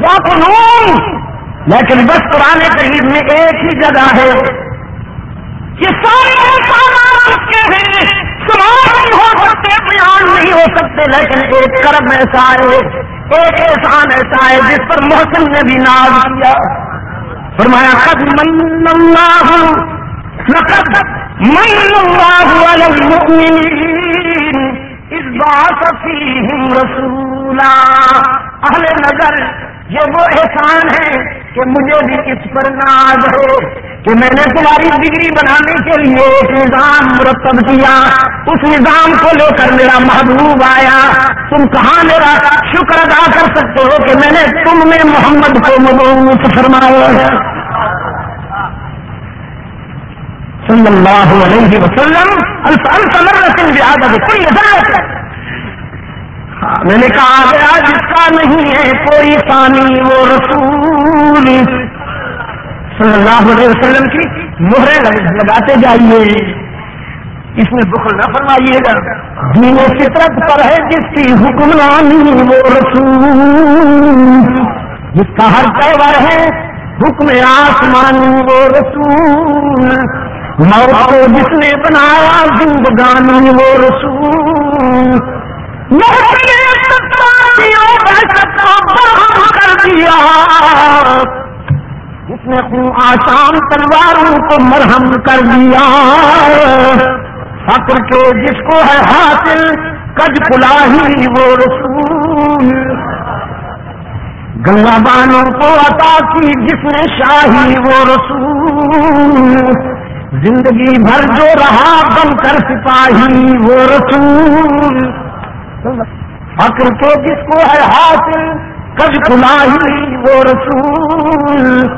يعقلون. لیکن بس قرآن قریب میں ایک ہی جگہ ہے کہ سارے کے ہیں، سوال نہیں ہو سکتے، بیان نہیں ہو سکتے، لیکن ایک کرم ایسا ہے، ایک احسان ایسا ہے جس پر محسن نے بھی ناز کیا۔ فرمایا خد من اللہ، لقد من اللہ علی المؤمنین اس بات فیہم رسولا۔ اہل نظر یہ وہ احسان ہے کہ مجھے بھی اس پر ناز ہے کہ میں نے تمہاری ڈگری بنانے کے لیے ایک نظام مرتب کیا۔ اس نظام کو لے کر میرا محبوب آیا۔ تم کہاں میرا شکر ادا کر سکتے ہو کہ میں نے تم میں محمد کو مبوس فرمایا؟ ہے صلی اللہ علیہ وسلم کوئی ضرورت ہے؟ میں نے کہا گیا جس کا نہیں ہے کوئی پانی وہ رسول۔ صلی اللہ علیہ وسلم کی مہرے لگاتے جائیے۔ اس میں بخل نہ فرمائیے گا۔ دین فطرت پر ہے جس کی حکمرانی، وہ رسول۔ جس کا ہر تہوار ہے حکم آسمانی وہ رسول۔ موت کو جس نے بنایا، زندگانی، وہ رسول۔ کر دیا جس نے اپنی آسان تلواروں کو مرہم کر دیا فخر کے جس کو ہے حاصل کج پلاہی وہ رسول۔ گنگا بانوں کو عطا کی جس نے شاہی وہ رسول۔ زندگی بھر جو رہا بن کر سپاہی وہ رسول۔ فخر کے جس کو ہے حاصل کج پلاہی وہ رسول۔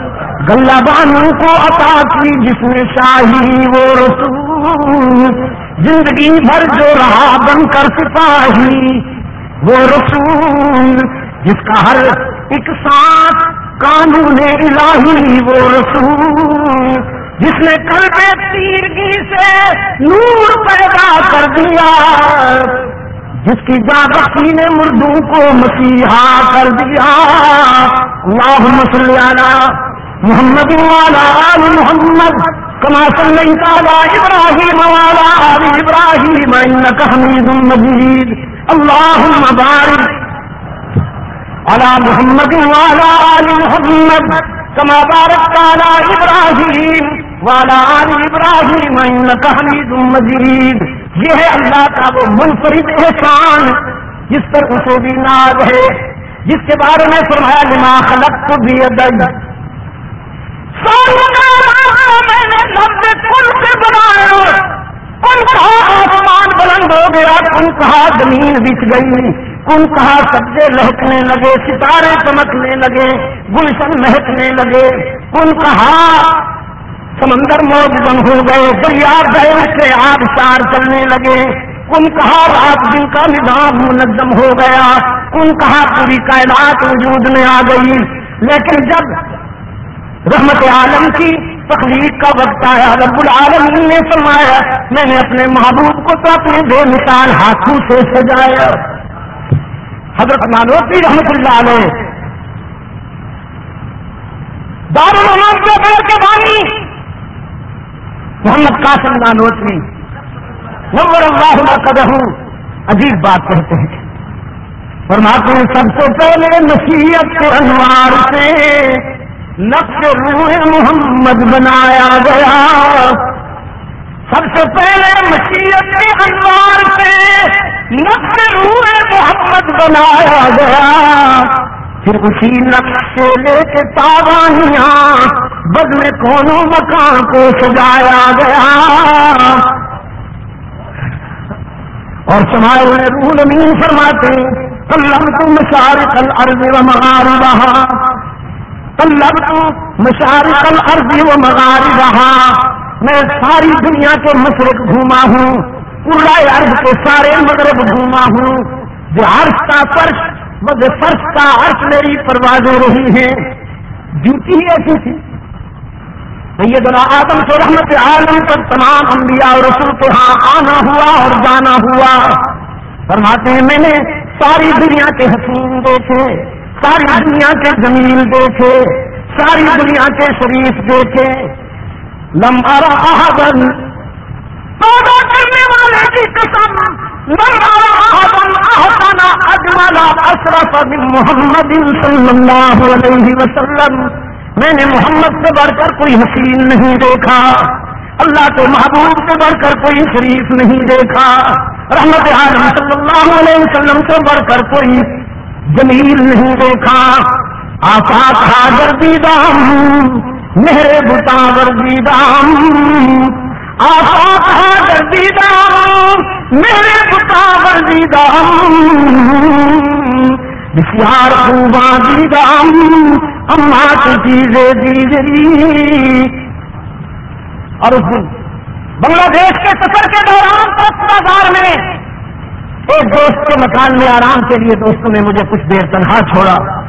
گلا بانو کو عطا کی جس نے شاہی وہ رسول۔ زندگی بھر جو رہا بن کر سپاہی وہ رسول۔ جس کا ہر ایک ساتھ قانون الہی وہ رسول۔ جس نے کل تیرگی سے نور پیدا کر دیا۔ جس کی جابقی نے مردوں کو مسیحا کر دیا۔ اللہ مسلانہ محمد والا آل محمد كما صليت على إبراهيم وعلى آل إبراهيم إنك حميد مجيد اللهم بارك على محمد وعلى آل محمد كما باركت على إبراهيم وعلى آل إبراهيم إنك حميد مجيد یہ ہے اللہ کا وہ منفرد احسان، جس پر اسے بھی ناز ہے۔ جس کے بارے میں فرمایا، لما خلقت بیدی میں نے لفظ کن سے بنایا۔ کن کہا آسمان بلند ہو گیا؟ کن کہا زمین بچ گئی؟ کن کہا سبزے لہکنے لگے، ستارے چمکنے لگے، گلشن مہکنے لگے؟ کن کہا سمندر موج ہو گئے دریا گئے سے آب سار چلنے لگے۔ کن کہا رات دن کا نظام منظم ہو گیا، کن کہا پوری کائنات وجود میں آ گئی۔ لیکن جب رحمت عالم کی تخلیق کا وقت آیا، رب العالمین نے فرمایا، میں نے اپنے محبوب کو تو اپنے بے مثال ہاتھوں سے سجایا۔ حضرت نانوتی رحمت اللہ علیہ دار العلوم کے بڑے کے بانی محمد قاسم نانوتری نور اللہ قدر ہوں عجیب بات کہتے ہیں. فرماتے ہیں، سب سے پہلے نصیحت کے انوار سے نقش روح محمد بنایا گیا۔ سب سے پہلے مشیت کے انوار سے نقش روح محمد بنایا گیا۔ پھر اسی نقش سے لے کے تابانیاں بدلے کونوں مکان کو سجایا گیا۔ اور سمائے ہوئے رول مین فرماتے کلم تم سارے کل ارد مغار رہا لب تو مشارق الارض و مغاری رہا میں ساری دنیا کے مشرق گھوما ہوں پورا عرض کے سارے مغرب گھوما ہوں۔ جو عرض کا فرش فرش کا عرش میری پروازیں رہی ہیں۔ ڈیوٹی ہی ایسی تھی۔ یہ آدم سے رحمت عالم پر تمام انبیاء اور رسول کے ہاں آنا ہوا اور جانا ہوا۔ فرماتے ہیں، میں نے ساری دنیا کے حسین دیکھے، ساری دنیا کے زمین دیکھے، ساری دنیا کے شریف دیکھے۔ لمبا آہدن پیدا کرنے والے کی قسم محمد صلی اللہ علیہ وسلم میں نے محمد سے بڑھ کر کوئی حسین نہیں دیکھا۔ اللہ کے محبوب سے بڑھ کر کوئی شریف نہیں دیکھا۔ رحمت عالم صلی اللہ علیہ وسلم سے بڑھ کر کوئی جمیل نہیں دیکھا۔ آفاق حاضر دیدام میرے بتا دیدام آفاق حاضر دیدام میرے بتا دیدام بسیار خوبا دیدام اما کی چیزیں دیجری اور اس دن بنگلہ دیش کے سفر کے دوران بازار میں ایک دوست کے مکان میں آرام کے لیے دوستوں نے مجھے کچھ دیر تنہا چھوڑا۔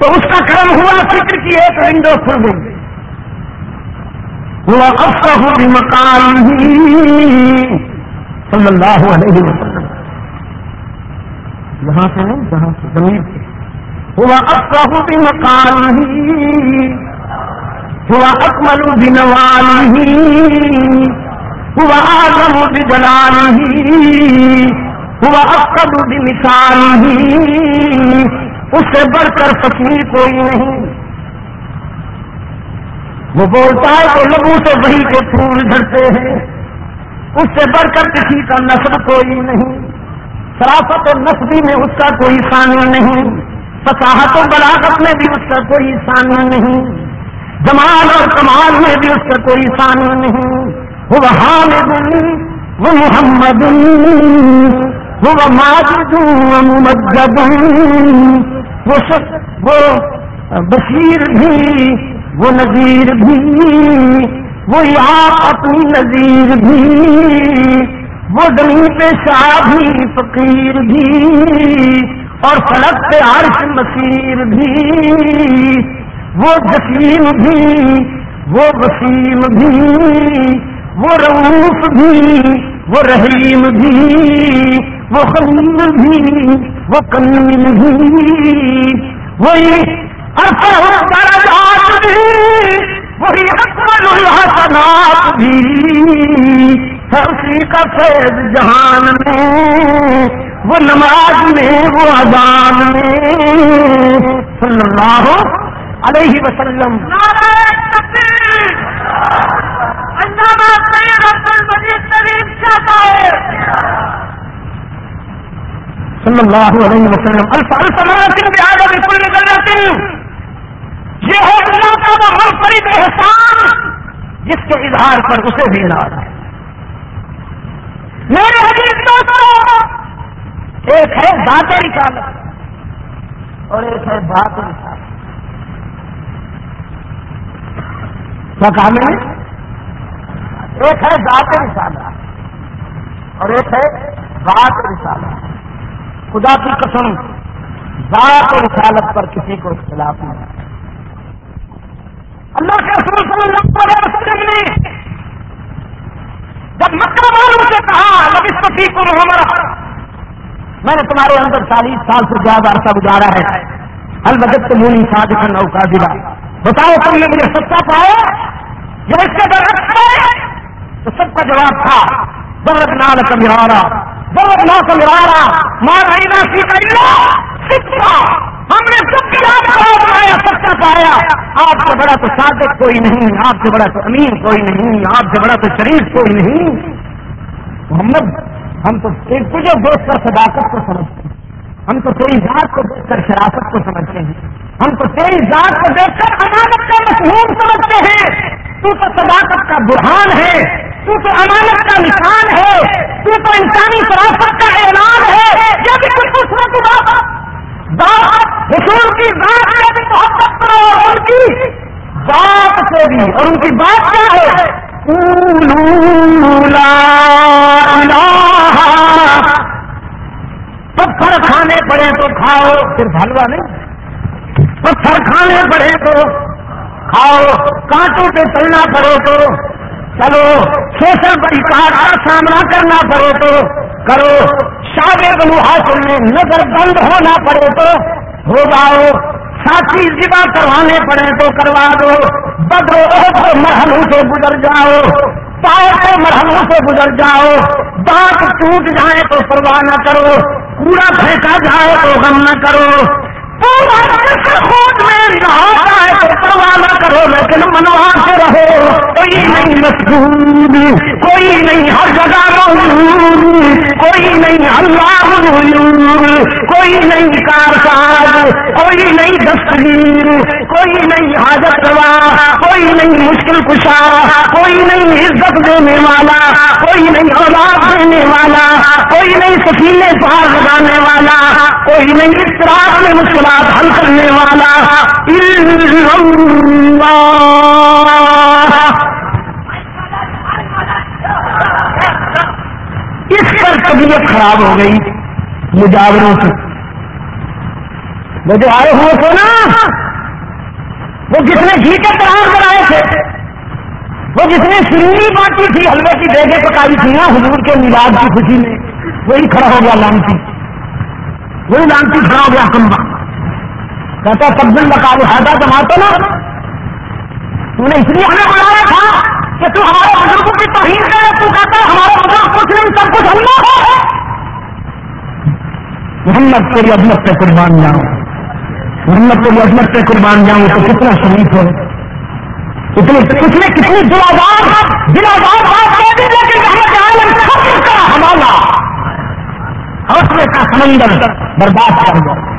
تو اس کا کرم ہوا فکر کی ایک ونڈو کھل گئی۔ وہ افسر مکان صلی اللہ علیہ وسلم. یہاں سے نہیں جہاں سے زمین سے۔ ہوا افسر مکان ہوا اکمل بنوانی ہوا آزم بجلانی ہوا اکد بمثالی اس سے بڑھ کر فصیح کوئی نہیں۔ وہ بولتا ہے تو لبو سے وہی کے پھول جھڑتے ہیں۔ اس سے بڑھ کر کسی کا نسل کوئی نہیں، شرافت و نسبی میں اس کا کوئی ثانیہ نہیں، فصاحت و بلاغت میں بھی اس کا کوئی ثانیہ نہیں، جمال اور کمال میں بھی اس کا کوئی ثانیہ نہیں۔ وہ حامد وہ محمد وہ ماجد ممجد وہ بشیر بھی، وہ نظیر بھی۔ وہ آپ اپنی نظیر بھی، وہ زمین پہ شاہ بھی، فقیر بھی، اور سڑک پہ عرش مسیر بھی، وہ جسیم بھی، وہ وسیم بھی، وہ روف بھی، وہ رحیم بھی، وہ خلیل بھی، وہ کلیل بھی، وہی درجات بھی۔ وہی اکمل الحسنات بھی اسی کا فیض جہان میں وہ نماز میں وہ اذان میں صلی اللہ علیہ وسلم صلی اللہ علیہ وسلم الف الف مراتب بہادر کل جنت یہ ہے اللہ کا وہ منفرد احسان جس کے اظہار پر اسے بھی ناز ہے۔ میرے حدیث دوستوں ایک ہے ذات رسالت اور ایک ہے بات رسالت۔ کیا کہا میں ایک ہے ذات رسالت اور ایک ہے بات رسالت۔ خدا کی قسم، ذات رسالت پر کسی کو اختلاف نہیں۔ اللہ کے رسول صلی اللہ علیہ وسلم نے جب مکہ والوں سے کہا جب اس کو ہمارا میں نے تمہارے اندر چالیس سال سے زیادہ عرصہ گزارا ہے۔ البت تو مونی شاد کا نوکا دلا بتاؤ، تم نے مجھے سچا پایا؟ جب اس کے درخت ہے؟ تو سب کا جواب تھا درد نال کا مرارا درد نہ کا مرارا مارا سی کا ہم نے سب کے پایا سچا پایا آپ سے بڑا تو صادق کوئی نہیں، آپ سے بڑا تو امین کوئی نہیں، آپ سے بڑا تو شریف کوئی نہیں۔ محمد، ہم تو ایک تجھے دیکھ کر صداقت کو سمجھتے ہیں۔ ہم تو تیری ذات کو دیکھ کر شرافت کو سمجھتے ہیں۔ ہم تو تیری ذات کو دیکھ کر امانت کا مشہور سمجھتے ہیں۔ تو تو صداقت کا برہان ہے، تو تو امانت کا نشان ہے، تو تو انسانی شرافت کا اعلان ہے۔ یہ بھی کچھ خوبصورت بات حصول کی بات سے بھی محبت کرو اور ان کی بات سے بھی۔ اور ان کی بات کیا ہے؟ پتھر کھانے پڑے تو کھاؤ، پھر حلوا نہیں۔ پتھر کھانے پڑے تو کھاؤ۔ کانٹوں پہ چلنا پڑے تو چلو، سوشل بڑی کا سامنا کرنا پڑے تو کرو۔ شادی بنو حاصل میں نظر بند ہونا پڑے تو ہو جاؤ۔ ساتھی ذبا کروانے پڑے تو کروا دو۔ بدرو کو مرحلوں سے گزر جاؤ۔ پاؤ کو مرحلوں سے گزر جاؤ۔ دانت ٹوٹ جائے تو پرواہ نہ کرو۔ کوڑا پھینکا جائے تو غم نہ کرو۔ خود میں نہاتا ہے، تو کرو، لیکن منوا کے رہو، کوئی نہیں مشہور کوئی نہیں ہر جگہ موجود کوئی نہیں اللہ کوئی نہیں کارساز کوئی نہیں دستگیر، کوئی نہیں حاجت روا، کوئی نہیں مشکل کشا، کوئی نہیں عزت دینے والا، کوئی نہیں اولاد دینے والا، کوئی نہیں سفینے پار لگانے والا، کوئی نہیں اس طرح میں مشکل حل کرنے والا۔ اس پر طبیعت خراب ہو گئی۔ مجاوروں سے۔ وہ جو آئے ہوئے تھے نا، وہ جس نے گھی کے پران بنائے تھے، وہ جس نے سرینی بانٹی تھی، حلوے کی بیگے پکائی تھی نا، حضور کے میلاد کی خوشی میں، وہی کھڑا ہو گیا لانتی۔ وہی لانتی کھڑا ہو گیا کمبا کہتا سب دن بتا لہٰذا جماتا نا۔ تو نے اس لیے ہمیں بلایا تھا کہ تو ہمارے بزرگوں کی توہین کرے، تو کہتا ہے، ہمارے بزرگ کچھ نہیں، سب کچھ ہم ہے۔ محمد تیری عظمت پہ قربان جاؤں۔ محمد تیری عظمت پہ قربان جاؤں تو کتنا شریف ہو۔ اتنی اس نے کتنی دل آباد دل آباد بات کہہ دی لیکن سب کا حوالہ۔ حوصلے کا سمندر برباد کر دو۔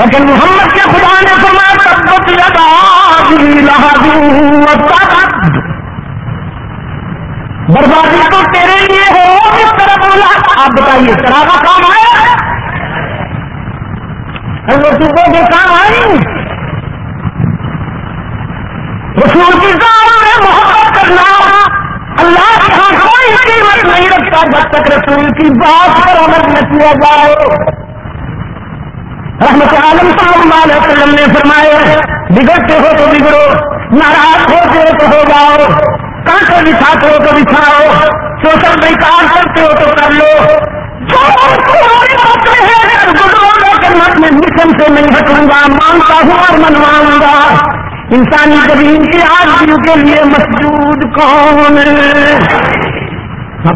لیکن محمد کے خدا نے فرمایا تب بربادی تو تیرے لیے ہو کس طرح بولا آپ بتائیے طرح کا کام آیا کے کام آئی۔ رسول کی میں محبت کرنا اللہ کے ہاں کوئی قیمت نہیں رکھتا جب تک رسول کی بات پر عمل نہ کیا جائے۔ رحمت عالم صلی اللہ علیہ وسلم نے فرمائے بگڑتے ہو تو بگڑو، ناراض ہوتے ہو تو ہو جاؤ۔ کانٹے بچھاتے ہو تو بچھاؤ۔ سوشل بیکار کرتے ہو تو کر لو۔ مشن سے نہیں ہٹوں گا مانگتا ہوں اور منواؤں گا انسانی زمین کی آدمیوں کے لیے مسجود کون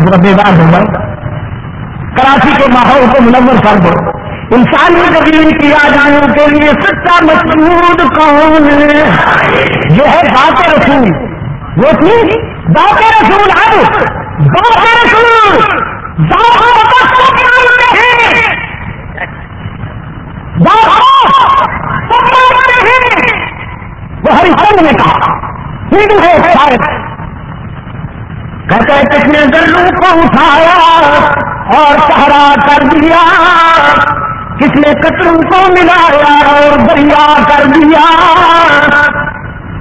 پورا بیدار ہوگا کراچی کے ماحول کو منور کر دو انسانی زمین کی آدمیوں کے لیے سچا مسجود کون یہ ہے بات رسول وہ تھی بات رسول اب بات رسول۔ وہ ہری چند نے کہا ہندو ہے شاید کہتے کس نے گلو کو اٹھایا اور سہارا کر دیا کس نے کتروں کو ملایا اور دریا کر دیا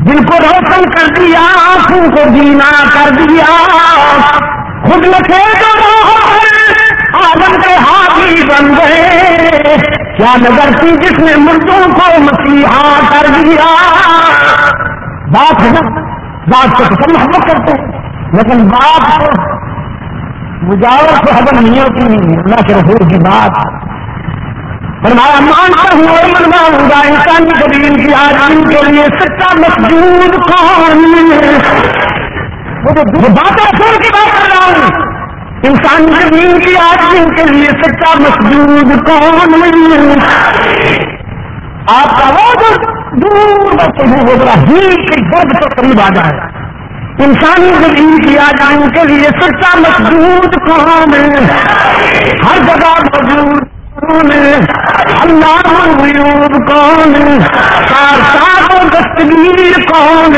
جن کو روشن کر دیا آنکھوں کو جینا کر دیا خود لکھے جو آدم کے ہاتھی بن گئے۔ کیا نظر تھی جس نے مردوں کو مسیحا کر دیا؟ بات ہے نا بات کو سب محبت کرتے لیکن بات کو مجاور سے حضر نہیں ہوتی، اللہ کے رسول کی بات۔ فرمایا، مانتا ہوں اور منواؤں گا انسانی زمین کی آدمی کے لیے، سچا مسجود کون وہ بات رسول کی بات کر رہا ہوں۔ انسان زمین کی آدمی کے لیے سچا مسجود کون آپ کا وہ جو دور بچے ہیں وہ ذرا ہی کے گرد کے قریب آ جائے۔ انسانی زمین کی آدمیوں کے لیے سچا مسجود کون ہر جگہ موجود اللہ الغیوب کون کار و دستگیر کون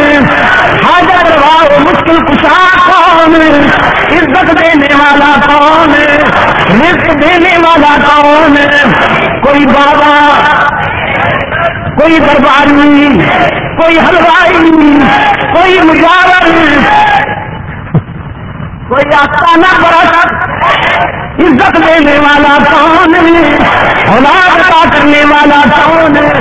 حاضر روا مشکل کشا کون عزت دینے والا کون رزق دینے والا کون کوئی بابا، کوئی درباری، کوئی حلوائی، کوئی مجاور کوئی آستانہ برا عزت دینے والا کون اولاد عطا کرنے والا کون ہے؟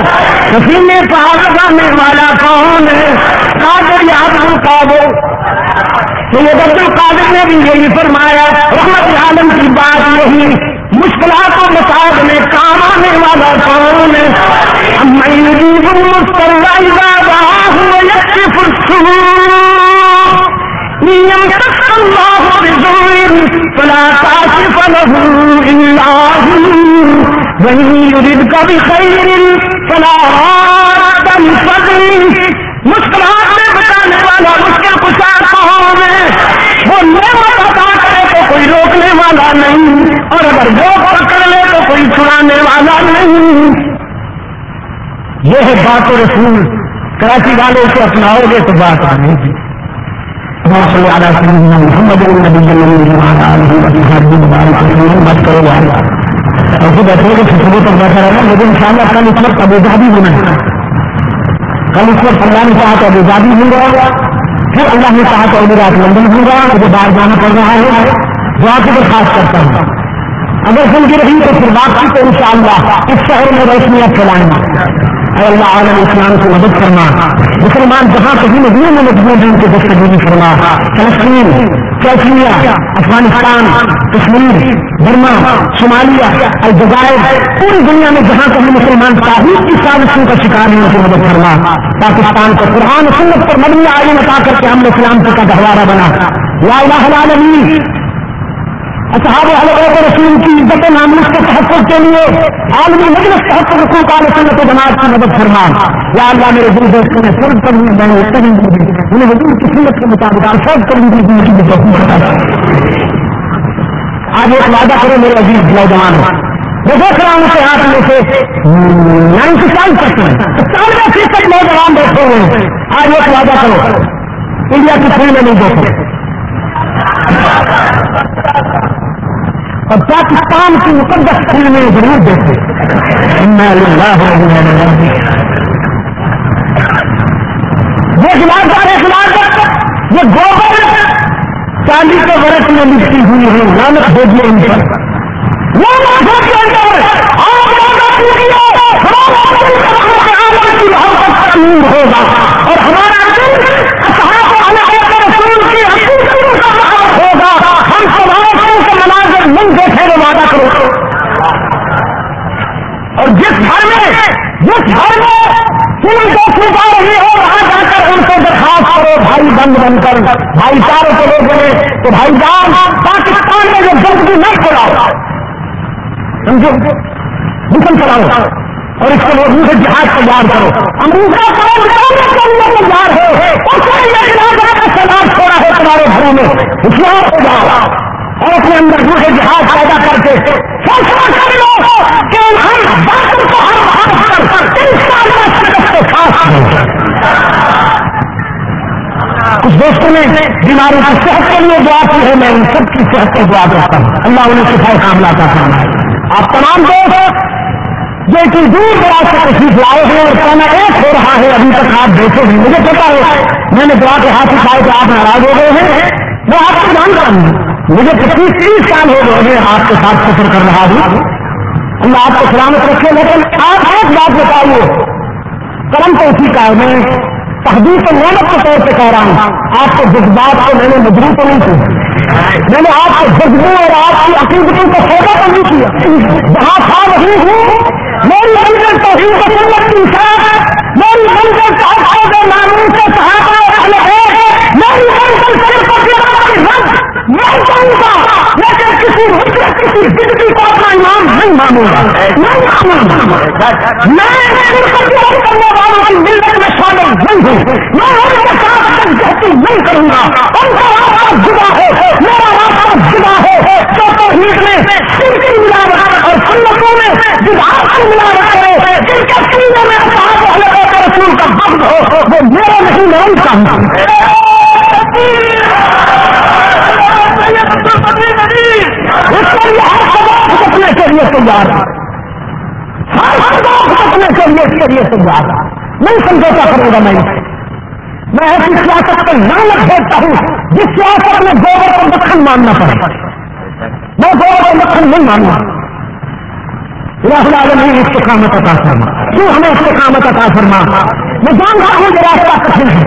پسینے پاس لگانے والا کون ہے؟ قادر یاد القادر سید عبد القادر نے بھی یہی فرمایا، رحمت عالم کی بات یہی، مشکلات و مساج میں کام آنے والا کون مسترائی بابا ہوں الله بزور فلا كاشف له إلا هو. وإن يردك بخير فلا راد لفضله مشکلات میں بتانے والا، مشکل کچا کہوں میں وہ نعمت عطا کرے تو کوئی روکنے والا نہیں. اور اگر وہ پکڑ لے تو کوئی چھڑانے والا نہیں. یہ ہے بات رسول. کراچی والے سے اپناؤ گے تو بات آنے گی. على سيدنا محمد النبي وعلى وصحبه وبارك وسلم کرو بیٹھا رہنا لیکن ان شاء اللہ کل اس وقت ابو ہونا ہے کل اس وقت اللہ نے کہا تو ابو ہوں گا پھر اللہ نے کہا تو ابھی رات لندن ہوں گا مجھے باہر جانا پڑ رہا ہے۔ دعا کو درخواست کرتا ہوں۔ اگر سن کی رہی تو پھر بات کی تو ان شاء اللہ اس شہر میں روشنیاں پھیلائیں۔ گے اے اللہ عالم اسلام کی مدد فرما۔ مسلمان جہاں کہیں ندیوں میں مجبور ہیں ان کی دستگیری فرما۔ فلسطین کیسمیا افغانستان، کشمیر، برما، صومالیہ، الجزائر، پوری دنیا میں جہاں کہیں مسلمان تاریخ کی سازشوں کا شکار ہیں، ان کی مدد فرما۔ پاکستان کو قرآن سنت پر مدنی آگے بتا کر کے ہم اسلام کا گہوارہ بنا۔ یا الہ العالمین اصحاب حلقہ رسول کی عزت ناموس کے تحفظ کے لیے عالمی مجلس تحفظ رسول کا سنت جماعت کی مدد فرما۔ یا اللہ میرے دل دوستوں نے فرض کر لی میں انہیں حضور کی سنت کے مطابق فرض کر لی کی آج ایک وعدہ کرو میرے عزیز نوجوان۔ میں دیکھ رہا ہوں کہ آپ میں سے نائنٹی فائیو پرسینٹ ستانوے فیصد نوجوان بیٹھے ہوئے ہیں۔ آج ایک وعدہ کرو۔ انڈیا کی فلم میں نہیں دیکھو اور پاکستان کی مقدس فلمیں ضرور دیکھے یہ گلاسدار گلاس یہ گوبر چاندی کے برس میں لکھتی ہوئی ہے۔ لانت بھیجیے ان پر۔ ہوگا۔ اور ہمارا نہیں دیکھے وہ وعدہ کرو اور جس گھر میں جس گھر میں تم دیکھنے جا رہی ہو، وہاں جا کر ان سے درخواست کرو، بھائی بند بن کر، بھائی چاروں کو لوگ بنے تو بھائی جان، پاکستان میں جو گندگی نہ کھڑاؤ سمجھو؟ مسلم چلاؤ۔ اور اس کو لوگوں سے جہاز تیار کرو۔ امریکہ تیار ہو۔ سیلاب چھوڑا ہے تمہارے گھروں میں ہوشیار ہو جاؤ۔ اور اپنے اندر روح جہاز پیدا کر کے فیصلہ کر لو کہ ہم باطل کو ہر ہر کے ساتھ کچھ دوستوں نے بیماروں کی صحت کے لیے دعا کی ہے، میں ان سب کی صحت کو دعا کرتا ہوں۔ اللہ انہیں صفائی کام لاتا تھا آپ تمام دوست، جو اتنی دور دراز سے تشریف لائے ہیں اور کہنا ایک ہو رہا ہے، ابھی تک آپ دیکھے ہیں۔ مجھے پتا ہے، میں نے دعا کے ہاتھ اٹھائے کہ آپ ناراض ہو گئے ہیں۔ میں آپ کو جانتا ہوں۔ مجھے پچیس تیس سال ہو گئے آپ کے ساتھ سفر کر رہا ہوں۔ اللہ آپ کو سلامت رکھے لیکن آپ ایک بات بتائیے۔ کرم تو اسی کا میں تحدید کو محنت کے طور پہ کہہ رہا ہوں۔ آپ کے جذبات کو میں نے مجبور تو نہیں کی میں نے آپ کے جذبوں اور آپ کی عقیدتوں کو سودا تو نہیں کیا۔ جہاں تھا وہی ہوں۔ میری منزل تو ہی سنت کی انسان میری منزل صاحب کے ناموں سے صحابہ میری منزل صرف میں چاہوں گا لیکن کسی کسی زندگی کو اپنا ایمان نہیں مانوں گا نہیں مانوں گا میں کرنے والوں کی ملت میں شامل نہیں ہوں۔ میں ان کے ساتھ تجہتی نہیں کروں گا۔ ان کا راستہ جدا ہے۔ میرا راستہ جدا ہے۔ تو توحید میں سن کی ملاوٹ اور سنتوں میں جدار کی ملاوٹ کرے جن کے سینے میں صاحب والے کا رسول کا بند ہو، وہ میرا نہیں، میں ان کا ہوں۔ لیے تیار ہر سبق سکنے کے لیے اس کے لیے تیار نہیں سمجھوتا کروں گا میں میں ایسی سیاست کو نہ بھیجتا ہوں جس سیاست میں گوبر اور مکھن ماننا پڑے۔ میں گوبر اور مکھن نہیں ماننا۔ راہل عالم نے استقامت عطا فرما۔ کیوں ہمیں استقامت عطا فرما؟ میں جان رہا ہوں یہ راستہ کٹھن ہے۔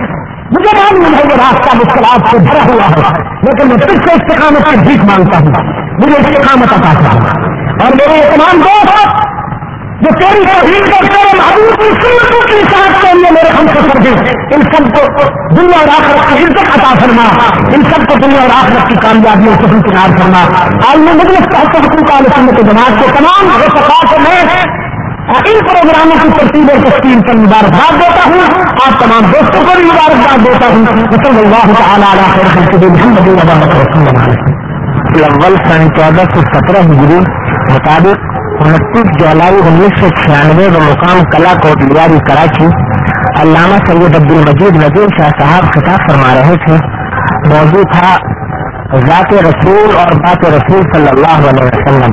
مجھے معلوم ہے یہ راستہ مشکلات سے بھرا ہوا ہے۔ لیکن میں پھر سے استقامت کی بھیک مانگتا ہوں۔ مجھے استقامت عطا کرنا اور میرے تمام دوست، جو تیری توحید کو تیرے محبوب کی سنتوں کی ساتھ کے لیے میرے ہم سفر دے ان سب کو دنیا اور آخرت کی عزت عطا فرما۔ ان سب کو دنیا اور آخرت کی کامیابیوں سے کنار کرنا عالمی مجلس کا حقوق عال سنت جماعت کو تمام رسفات میں ان پروگراموں کی ترتیب اور تشکیل پر مبارکباد دیتا ہوں۔ آپ تمام دوستوں کو بھی مبارکباد دیتا ہوں۔ صلی اللہ تعالیٰ محمد اول سن چودہ سو سترہ ہجری مطابق انتیس جولائی انیس سو چھیانوے و مقام کلا کوٹ لیاری کراچی، علامہ سید عبد المجید ندیم شاہ صاحب خطاب فرما رہے تھے۔ موضوع تھا ذات رسول اور بات رسول صلی اللہ علیہ وسلم۔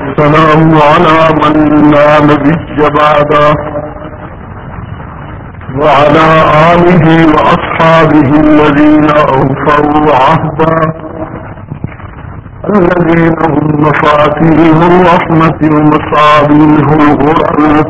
السلام على من لا نبي بعده وعلى آله وأصحابه الذين أوفوا عهدا الذين هم مفاتيح الرحمة ومصابيح الغرر